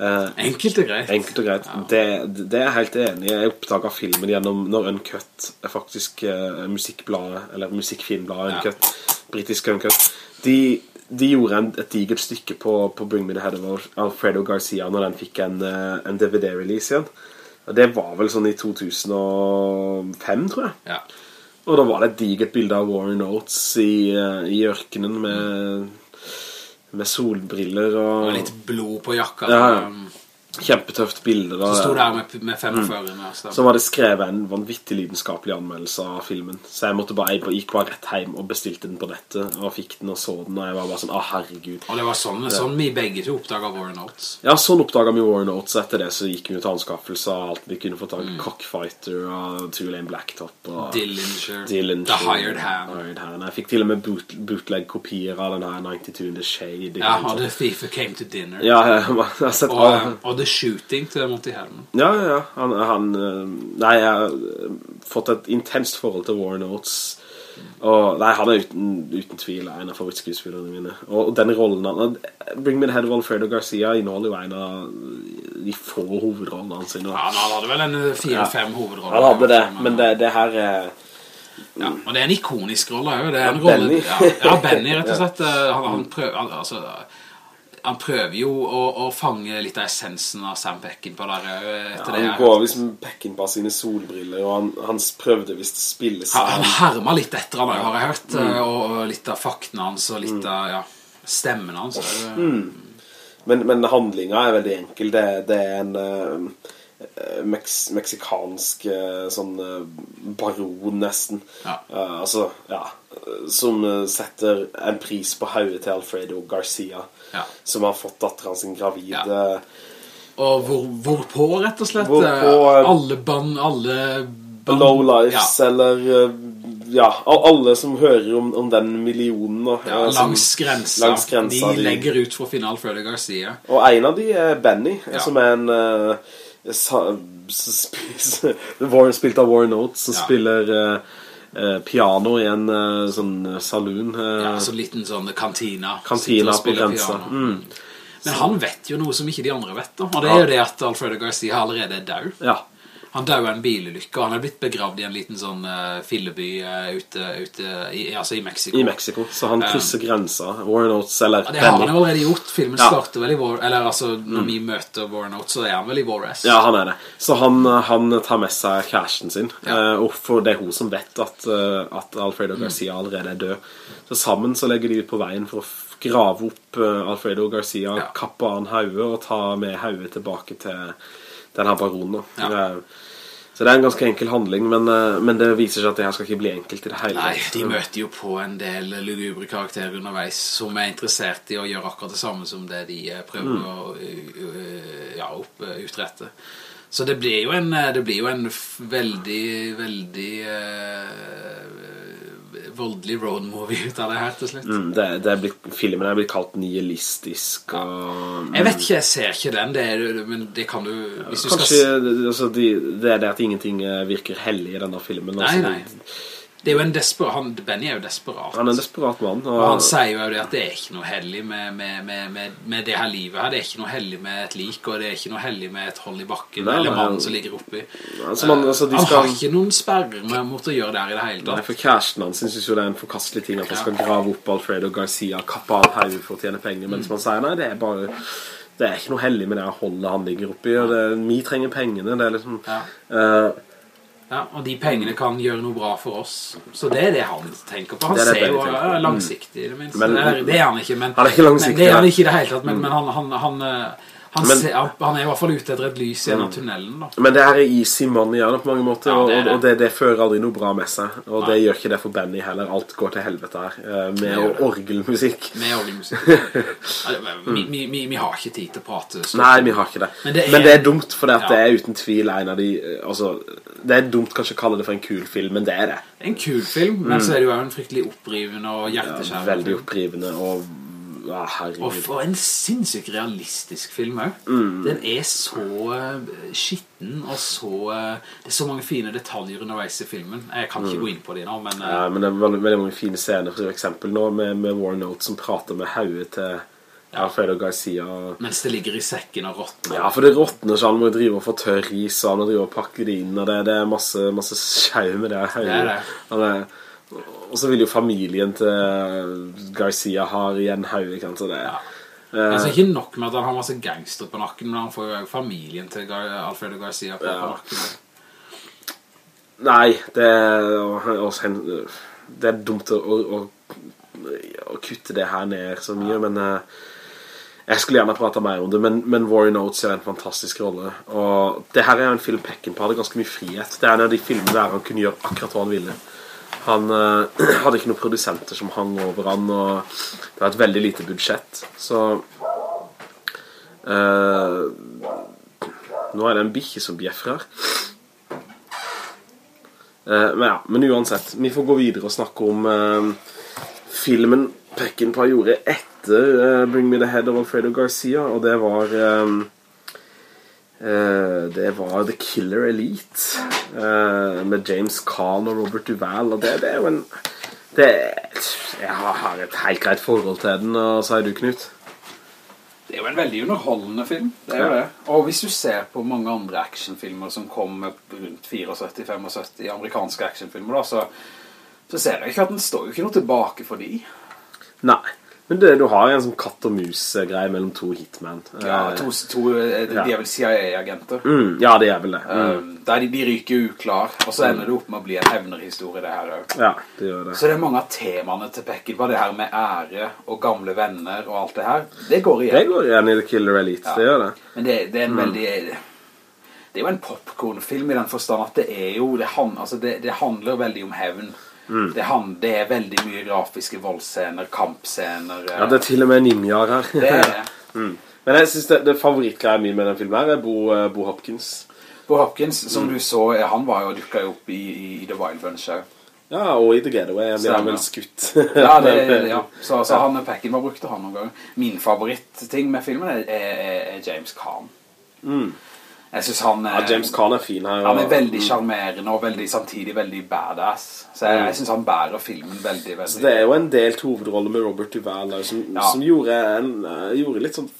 Eh, Enkelt og greit Enkelt og greit. Det, det er jeg helt enig. Jeg oppdaget filmen gjennom når Uncut faktisk uh, musikkbladet, eller musikkfilmbladet Ja. Britisk Uncut. De, de gjorde en, et digert stykke på, på Bring Me The Head of Alfredo Garcia når den fikk en, eh, en DVD-release igjen. Og det var vel sånn i 2005, tror jeg. Ja, Og da var det et digert bilde av Warren Oates i, i ørkenen med, med solbriller og, og litt blod på jakka Ja, ja. Kjempetøft bilde. da. Så sto der med, med 45 med oss Som hadde skrevet en vanvittig lidenskapelig anmeldelse av filmen. Så jeg måtte bare, jeg gikk bare rett hjem og bestilte den på nettet, og fikk den og så den, og jeg var bare sånn, ah herregud. Og det var sånn, sånn vi begge to oppdaget Warren Oates Ja, sånn oppdaget vi Warren Oates, etter det så gikk vi ut anskaffelse av alt vi kunne få tak i. Cockfighter og Tulane Blacktop og Dillinger, Dillinger, The Hired Hand Hired Hand. Jeg fikk til og med boot, bootleg-kopier av den her 92 in the Shade. Ja, og The Thief Came To Dinner ja, jeg, jeg har sett og, og The Shooting til Monty Herman Ja, ja, ja. Han, han øh, Nei, jeg har øh, fått et intenst forhold til Warren Oates. Og nei, han er uten, uten tvil en av favorittskuespillerne mine. Og den rollen han Bring Me The Head of Alfredo Garcia inneholder jo en av de få hovedrollene hans. ja, Han hadde vel en eh, fire-fem hovedroller Han hadde det, men det, det her er ja, Og det er en ikonisk rolle en Ja, ja, ja, Benny rett og slett Eh, Han, han, prøver, altså, han prøver jo å, å fange litt av essensen av Sam Peckinpah der ja, etter det Han går liksom Peckinpah sine solbriller, og han, han prøvde visst å spille seg han hermer litt etter han, har jeg hørt, mm. og, og litt av faktene hans, og litt av ja, stemmen hans. Mm. Men, men handlinga er veldig enkel. Det, det er en meks, meksikansk eh, sånn eh, baron, nesten. Ja. Uh, altså, ja eh, Som eh, setter en pris på hodet til Alfredo Garcia. Ja. Som har fått datteren sin gravide. Ja. eh, Og hvor, hvorpå, rett og slett. Hvorpå, eh, eh, alle band, alle band, Low lives, Ja. eller Ja, alle som hører om, om den millionen. Ja, som- langs grensa. langs grensa, de legger ut for Final Freddy Garcia. Og en av de er Benny, som er en uh, Warren, spilt av Warren Oates, som spiller eh, piano i en eh, sånn eh, saloon. eh, Ja, så liten sånn kantina. kantina på grensa. Mm. Men han vet jo noe som ikke de andre vet da. Og det er jo det at Alfredo Garcia allerede er død. Ja. Han døde en bilulykke, han har blitt begravd i en liten sånn uh, filleby uh, ute, ute i, altså i Mexico. I Mexico, så han krysser um, grensa. Warren Oates, eller Det har han jo allerede gjort. Filmen ja. starter vel i War... Eller altså, når mm. vi møter Warren Oates, så er han vel i War S. Ja, han er det. Så han, han tar med seg kjæresten sin, ja. uh, og for det er hun som vet at, at Alfredo Garcia mm. allerede er død. Så sammen så legger de ut på veien for å grave opp Alfredo Garcia, ja. kappe han hauet og ta med hauet tilbake til denne baronen. Ja. Så det er en ganske enkel handling, men, eh, men, det viser seg at det her skal ikke bli enkelt i det hele. Nei, de møter jo på en del lugubre karakterer underveis som er interessert i å gjøre akkurat det samme som det de eh, prøver mm. å ja, opp, utrette. Så det blir jo en, det blir jo en veldig, veldig voldelig road movie ut av det her til slutt. Mm, det, det er blitt, filmen er blitt kalt nihilistisk. Og. Jeg vet ikke, jeg ser ikke den, det er, men det kan du... Kanskje skal... altså, de, det er det at ingenting eh, virker hellig i denne filmen. Nei, altså, nei. Det er jo en desperat, han, Benny er jo desperat. Han er en desperat mann. Og, og han sier jo det at det er ikke noe heldig med, med, med, med, det her livet her. Det er ikke noe heldig med et lik, og det er ikke noe heldig med et hold i bakken, nei, eller mannen som ligger oppi. Altså man, altså han skal... har ikke noen sperrer mot å gjøre det her i det hele tatt. Nei, for kjæresten han synes jo det er en forkastelig ting at han skal grave opp Alfredo Garcia, kappe av her for å tjene penger, mens mm. man sier nei, det er bare det er ikke noe heldig med det holdet han ligger oppi, og det, vi trenger pengene, det er liksom... Ja. Uh, ja, og de pengene kan gjøre noe bra for oss. Så det er det han tenker på. Han det det ser jo uh, langsiktig, det minst. Men, det, er, han ikke, men, han er ikke langsiktig, men det er han ikke i det hele tatt, men, mm. men han, han, han uh, han, men, ser, han, er i hvert fall ute etter et lys gjennom mm. tunnelen da. Men det her er easy money ja, på mange måter ja, det og, og det, det, fører aldri noe bra med seg Og Nei. det gjør ikke det for Benny heller Alt går til helvete her eh, Med orgelmusikk Med orgelmusikk vi, vi, vi, vi, har ikke tid til å prate så. Nei, vi har ikke det Men det er, men det er dumt For det, ja. det er uten tvil en av de altså, Det er dumt kanskje å kalle det for en kul film Men det er det En kul film Men mm. så er det jo en fryktelig opprivende og hjerteskjærende ja, Veldig opprivende og ja, og for en sinnssykt realistisk film mm. Den er så uh, skitten og så uh, Det er så mange fine detaljer underveis i filmen. Jeg kan ikke mm. gå inn på det nå, men uh, Ja, men det er veldig, veldig, mange fine scener, for eksempel nå med, med Warren Oates som prater med hauet til ja. Alfredo Garcia Mens det ligger i sekken og råtner Ja, for det råtner så han må drive og få tørr is Og han må drive og pakke det inn Og det, det er masse, masse skjau med det Det er det Og er og så vil jo familien til Garcia ha igjen haug, ikke sant, så det ja. Uh, altså ikke nok med at han har masse gangster på nakken, men han får jo familien til Gar Alfredo Garcia på, ja. på nakken. Nei, det er, det er dumt å, å, å, kutte det her ned så mye, ja. men uh, jeg skulle gjerne prate mer om det, men, men Warren Oates er en fantastisk rolle. Og det her er en film Peckinpah hadde ganske mye frihet. Det er en av de filmene der han kunne gjøre akkurat hva han ville. Han uh, hadde ikke noen produsenter som hang over han, og det var et veldig lite budsjett. Så uh, Nå er det en bikkje som bjeffrer. Uh, men ja, men uansett, vi får gå videre og snakke om filmen Peckinpah gjorde etter Bring Me The Head of Alfredo Garcia, og det var Uh, det var The Killer Elite uh, med James Caan og Robert Duvall og det, det er jo en det, jeg har et helt greit forhold til den og så er du Knut? Det er jo en veldig underholdende film det er jo det. Og hvis du ser på mange andre actionfilmer som kom rundt 74-75 amerikanske actionfilmer da, så, så ser jeg ikke at den står jo ikke noe tilbake for de. Nei men det, du har en sånn katt og mus-greie mellom to hitmen. Ja, eh, to, to eh, de er vel CIA-agenter. Mm, ja, det er vel det. Mm. Der de, de ryker uklar, og så ender det opp med å bli en hevnerhistorie det her også. Ja, det gjør det. Så det er mange av temaene til Peckinpah, det her med ære og gamle venner og alt det her, det går igjen. Det går igjen i The Killer Elite, ja. det gjør det. Men det, det er en mm. veldig... Det er jo en popcorn-film i den forstand at det er jo, det, han, altså det, det handler veldig om hevn. Mm. Det, han, det, er veldig mye grafiske voldsscener, kampscener. Ja, det er til og med ninjaer her. Det er det. mm. Men jeg synes det, det favorittgreia mi med den filmen her er Bo, uh, Bo Hopkins. Bo Hopkins, som mm. du så, han var jo dukket opp i, i The Wild Bunch her. Ja, og i The Getaway blir han vel skutt. ja, det, ja. Så, så han Pekken var brukte han noen ganger. Min favorittting med filmen er, er, er James Caan. Mm. Jeg synes han er, Ja, James Caan er fin her. han er veldig charmerende og veldig, samtidig veldig badass. Så jeg, jeg synes han bærer filmen veldig, veldig. Så det er jo en delt hovedrolle med Robert Duvall som, Ja. som gjorde, en, eh, gjorde litt sånn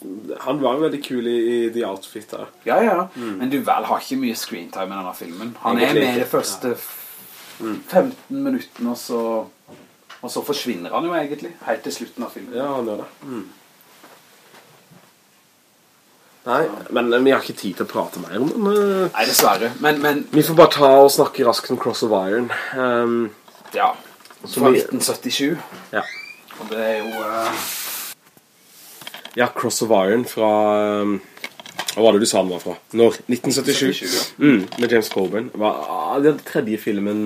Han var jo veldig kul i, i The Outfit der. Ja, ja. Men Duval har ikke mye screentime i denne filmen. Han er med i de første f- 15 minuttene, og så, og så forsvinner han jo egentlig, helt til slutten av filmen. Ja, han gjør det. Nei, men vi har ikke tid til å prate mer om den. eh. Nei, dessverre. Men, men Vi får bare ta og snakke raskt om Cross of Iron. Um, ja. Fra 1977. ja. Og det er jo... uh... ja, Cross of Iron fra um, Hva var det du sa den var fra? Når? 1977? 77, ja. mm, med James Colburn. Var ah, den tredje filmen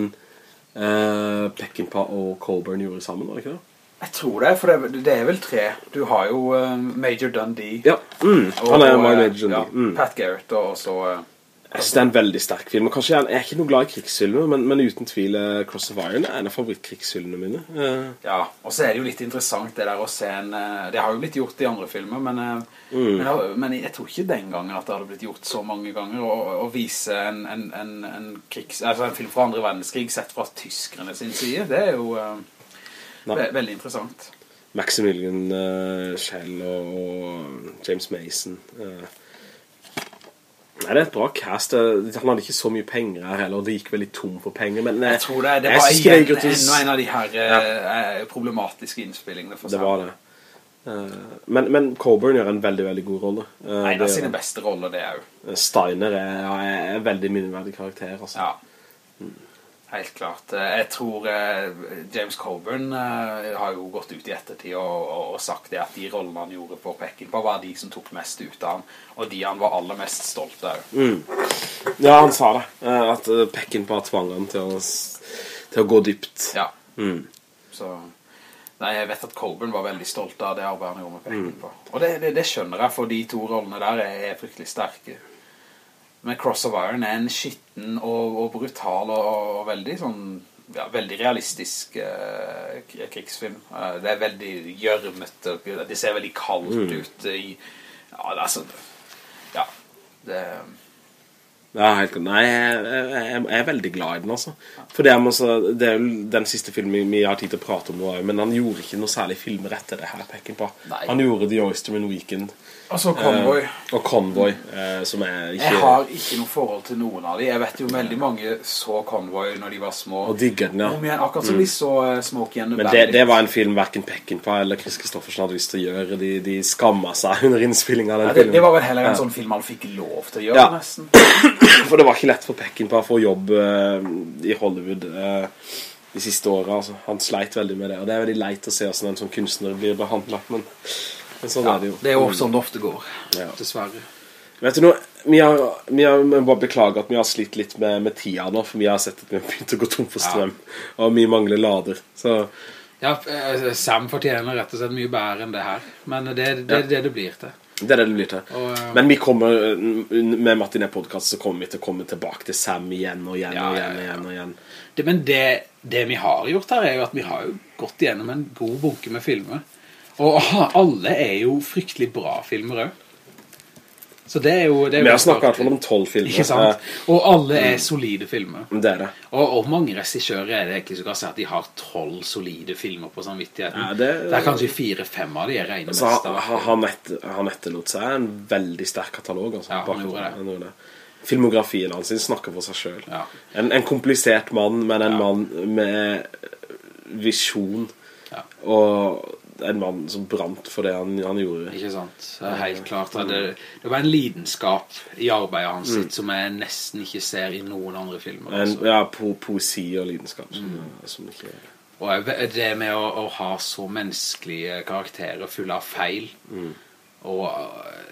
uh, Peckinpah og Colburn gjorde sammen, var det ikke det? Jeg tror det, for det, det er vel tre. Du har jo uh, Major Dundee. Ja, mm, han er og, Major Dundee. Ja. Mm. Pat Garrett og så... Uh, Jeg synes det er en veldig sterk film. og Kanskje jeg, jeg er ikke noe glad i krigsfilmer, men, men uten tvil eh, Cross of Iron er en av favorittkrigsfilmene mine. Uh. Ja, og så er det jo litt interessant det der å se en eh, Det har jo blitt gjort i andre filmer, men, eh, Mm. men, jeg- men jeg tror ikke den gangen at det hadde blitt gjort så mange ganger å, vise en, en, en, en, krigs, altså en film fra andre verdenskrig sett fra tyskerne sin side. Det er jo eh, Nei. Ve veldig interessant. Maximilian uh, Schell og, og James Mason. Uh, Nei, det er et bra cast. Eh, Han hadde ikke så mye penger her heller, og det gikk veldig tom for penger, men jeg, Jeg tror det, det var igjen det enda en av de her ja. problematiske innspillingene for Det var det. Uh, men, men Coburn gjør en veldig, veldig god rolle. Uh, En av sine beste roller, det er jo. Steiner er, ja, er en veldig minneverdig karakter, altså. Ja. Helt klart. Eh, Jeg tror eh, James Coburn eh, har jo gått ut i ettertid og, og, og sagt det at de rollene han gjorde på Peckinpah var de som tok mest ut av han, og de han var aller mest stolt av. Ja, han sa det. at Peckinpah tvang han til å, til å gå dypt. Ja. Mm. Så Nei, jeg vet at Coburn var veldig stolt av det arbeidet han gjorde med Peckinpah. Og det, det, det skjønner jeg, for de to rollene der er, er fryktelig sterke. Men Cross of Iron er en skitten og, og brutal og, og veldig sånn ja, veldig realistisk eh, krigsfilm. Eh, det er veldig gjørmete. Det ser veldig kaldt ut i Ja, det er sånn Ja. Det Ja, helt klart. Nei, jeg, jeg, jeg er veldig glad i den, altså. For det er, også, det er jo den siste filmen vi har tid til å prate om nå, men han gjorde ikke noe særlig filmer etter det her, Peckinpah. Nei. Han gjorde The Oysterman Weekend. Og så Convoy. eh, og Convoy, eh, som er ikke... Jeg har ikke noe forhold til noen av dem. Jeg vet jo veldig mange så Convoy når de var små. Og digger den, ja. Om igjen, akkurat som de så uh, Smokey and the Men det, det var en film hverken Peckinpah eller Chris Kristoffersen hadde lyst til å gjøre. De, de skamma seg under innspillingen av den ja, det, filmen. det var vel heller en Ja. sånn film han fikk lov til å gjøre, Ja. nesten. For det var ikke lett for Peckinpah å få jobb eh, i Hollywood eh, de siste årene. Altså. Han sleit veldig med det, og det er veldig leit å se hvordan en sånn kunstner blir behandlet, men, men sånn Ja, er det jo. det er jo sånn det ofte går, Ja. dessverre. Vet du noe, vi har, vi har bare beklaget at vi har slitt litt med, med tida nå, for vi har sett at vi har begynt å gå tom for strøm, og vi mangler lader. Så Ja, eh, Sam fortjener rett og slett mye bedre enn det her. Men det er det, det, det blir til. Det er det det blir til. Og, eh, Men vi kommer, med Martin podcast så kommer vi til å komme tilbake til Sam igjen og igjen Ja, og ja, igjen og ja. igjen. Og igjen. Det, men det, det vi har gjort her er jo at vi har gått igjennom en god bunke med filmer. Og alle er jo fryktelig bra filmer også. Så det er jo... Det er Vi har snakket i hvert fall om 12 filmer. Ikke sant? Og alle er solide filmer. Eh, Det er det. Og, og mange regissører er det egentlig som kan si at de har 12 solide filmer på samvittigheten. Ja, det- det er kanskje fire-fem av de jeg regner han, mestere. han, han, etterlot seg en veldig sterk katalog. Altså, Ja, han gjorde det. han gjorde det. Filmografien hans snakker for seg selv. Ja. En, en komplisert mann, men en Ja. mann med visjon. Ja. Og en mann som brant for det han, han gjorde. Ikke sant? Helt klart. Det, det var en lidenskap i arbeidet hans Mm. som jeg nesten ikke ser i noen andre filmer. En, Altså. ja, po poesi og lidenskap som, Mm. som ikke Og det med å, å ha så menneskelige karakterer fulle av feil Mm. og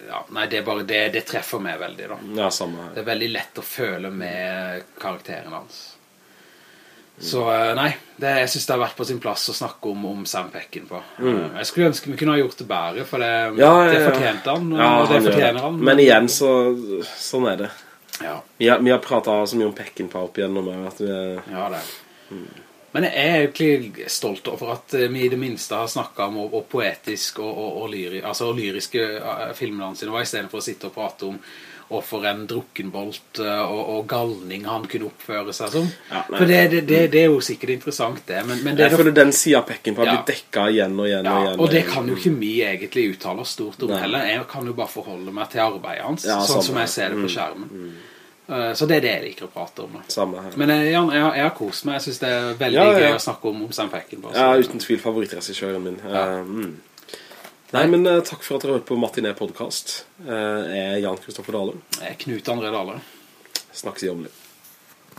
ja, Nei, det, bare, det, det treffer meg veldig, da. Ja, samme her. Det er veldig lett å føle med karakteren hans. Så eh, nei, det, jeg synes det har vært på sin plass å snakke om, om Sam Peckinpah. Mm. Jeg skulle ønske vi kunne ha gjort det bedre, for det, Mm. Ja, ja, det fortjente han, og det fortjener han. Men igjen, så sånn er det. Ja, Vi har, vi har pratet så mye om Peckinpah opp igjennom at vi, ja det. Men jeg er egentlig stolt over at eh, vi i det minste har snakket om og, og poetisk og, og, og, lyri, altså, og lyriske filmene sine, i stedet for å sitte og prate om og for en drukkenbolt uh, og, og galning han kunne oppføre seg som. Ja, nei. for det, det, det, det er jo sikkert interessant det, men, men det Jeg føler den siden pekken på har Ja. blitt dekket igjen og igjen ja, og igjen. og det kan jo ikke vi egentlig uttale stort om Nei. heller. Jeg kan jo bare forholde meg til arbeidet hans, sånn samme som jeg ser det på skjermen. Mm. så det er det jeg liker å prate om. Samme her. Men eh, Jan, jeg, jeg har kost meg. Jeg synes det er veldig gøy å snakke om, om Sam Peckinpah. Ja, uten tvil favorittregissøren min. Ja. Uh, mm. Nei, men uh, takk for at dere hørte på Martinet podcast. Uh, jeg er Jan Kristoffer Dahlum. Jeg er Knut André Dahle. Snakkes i om litt.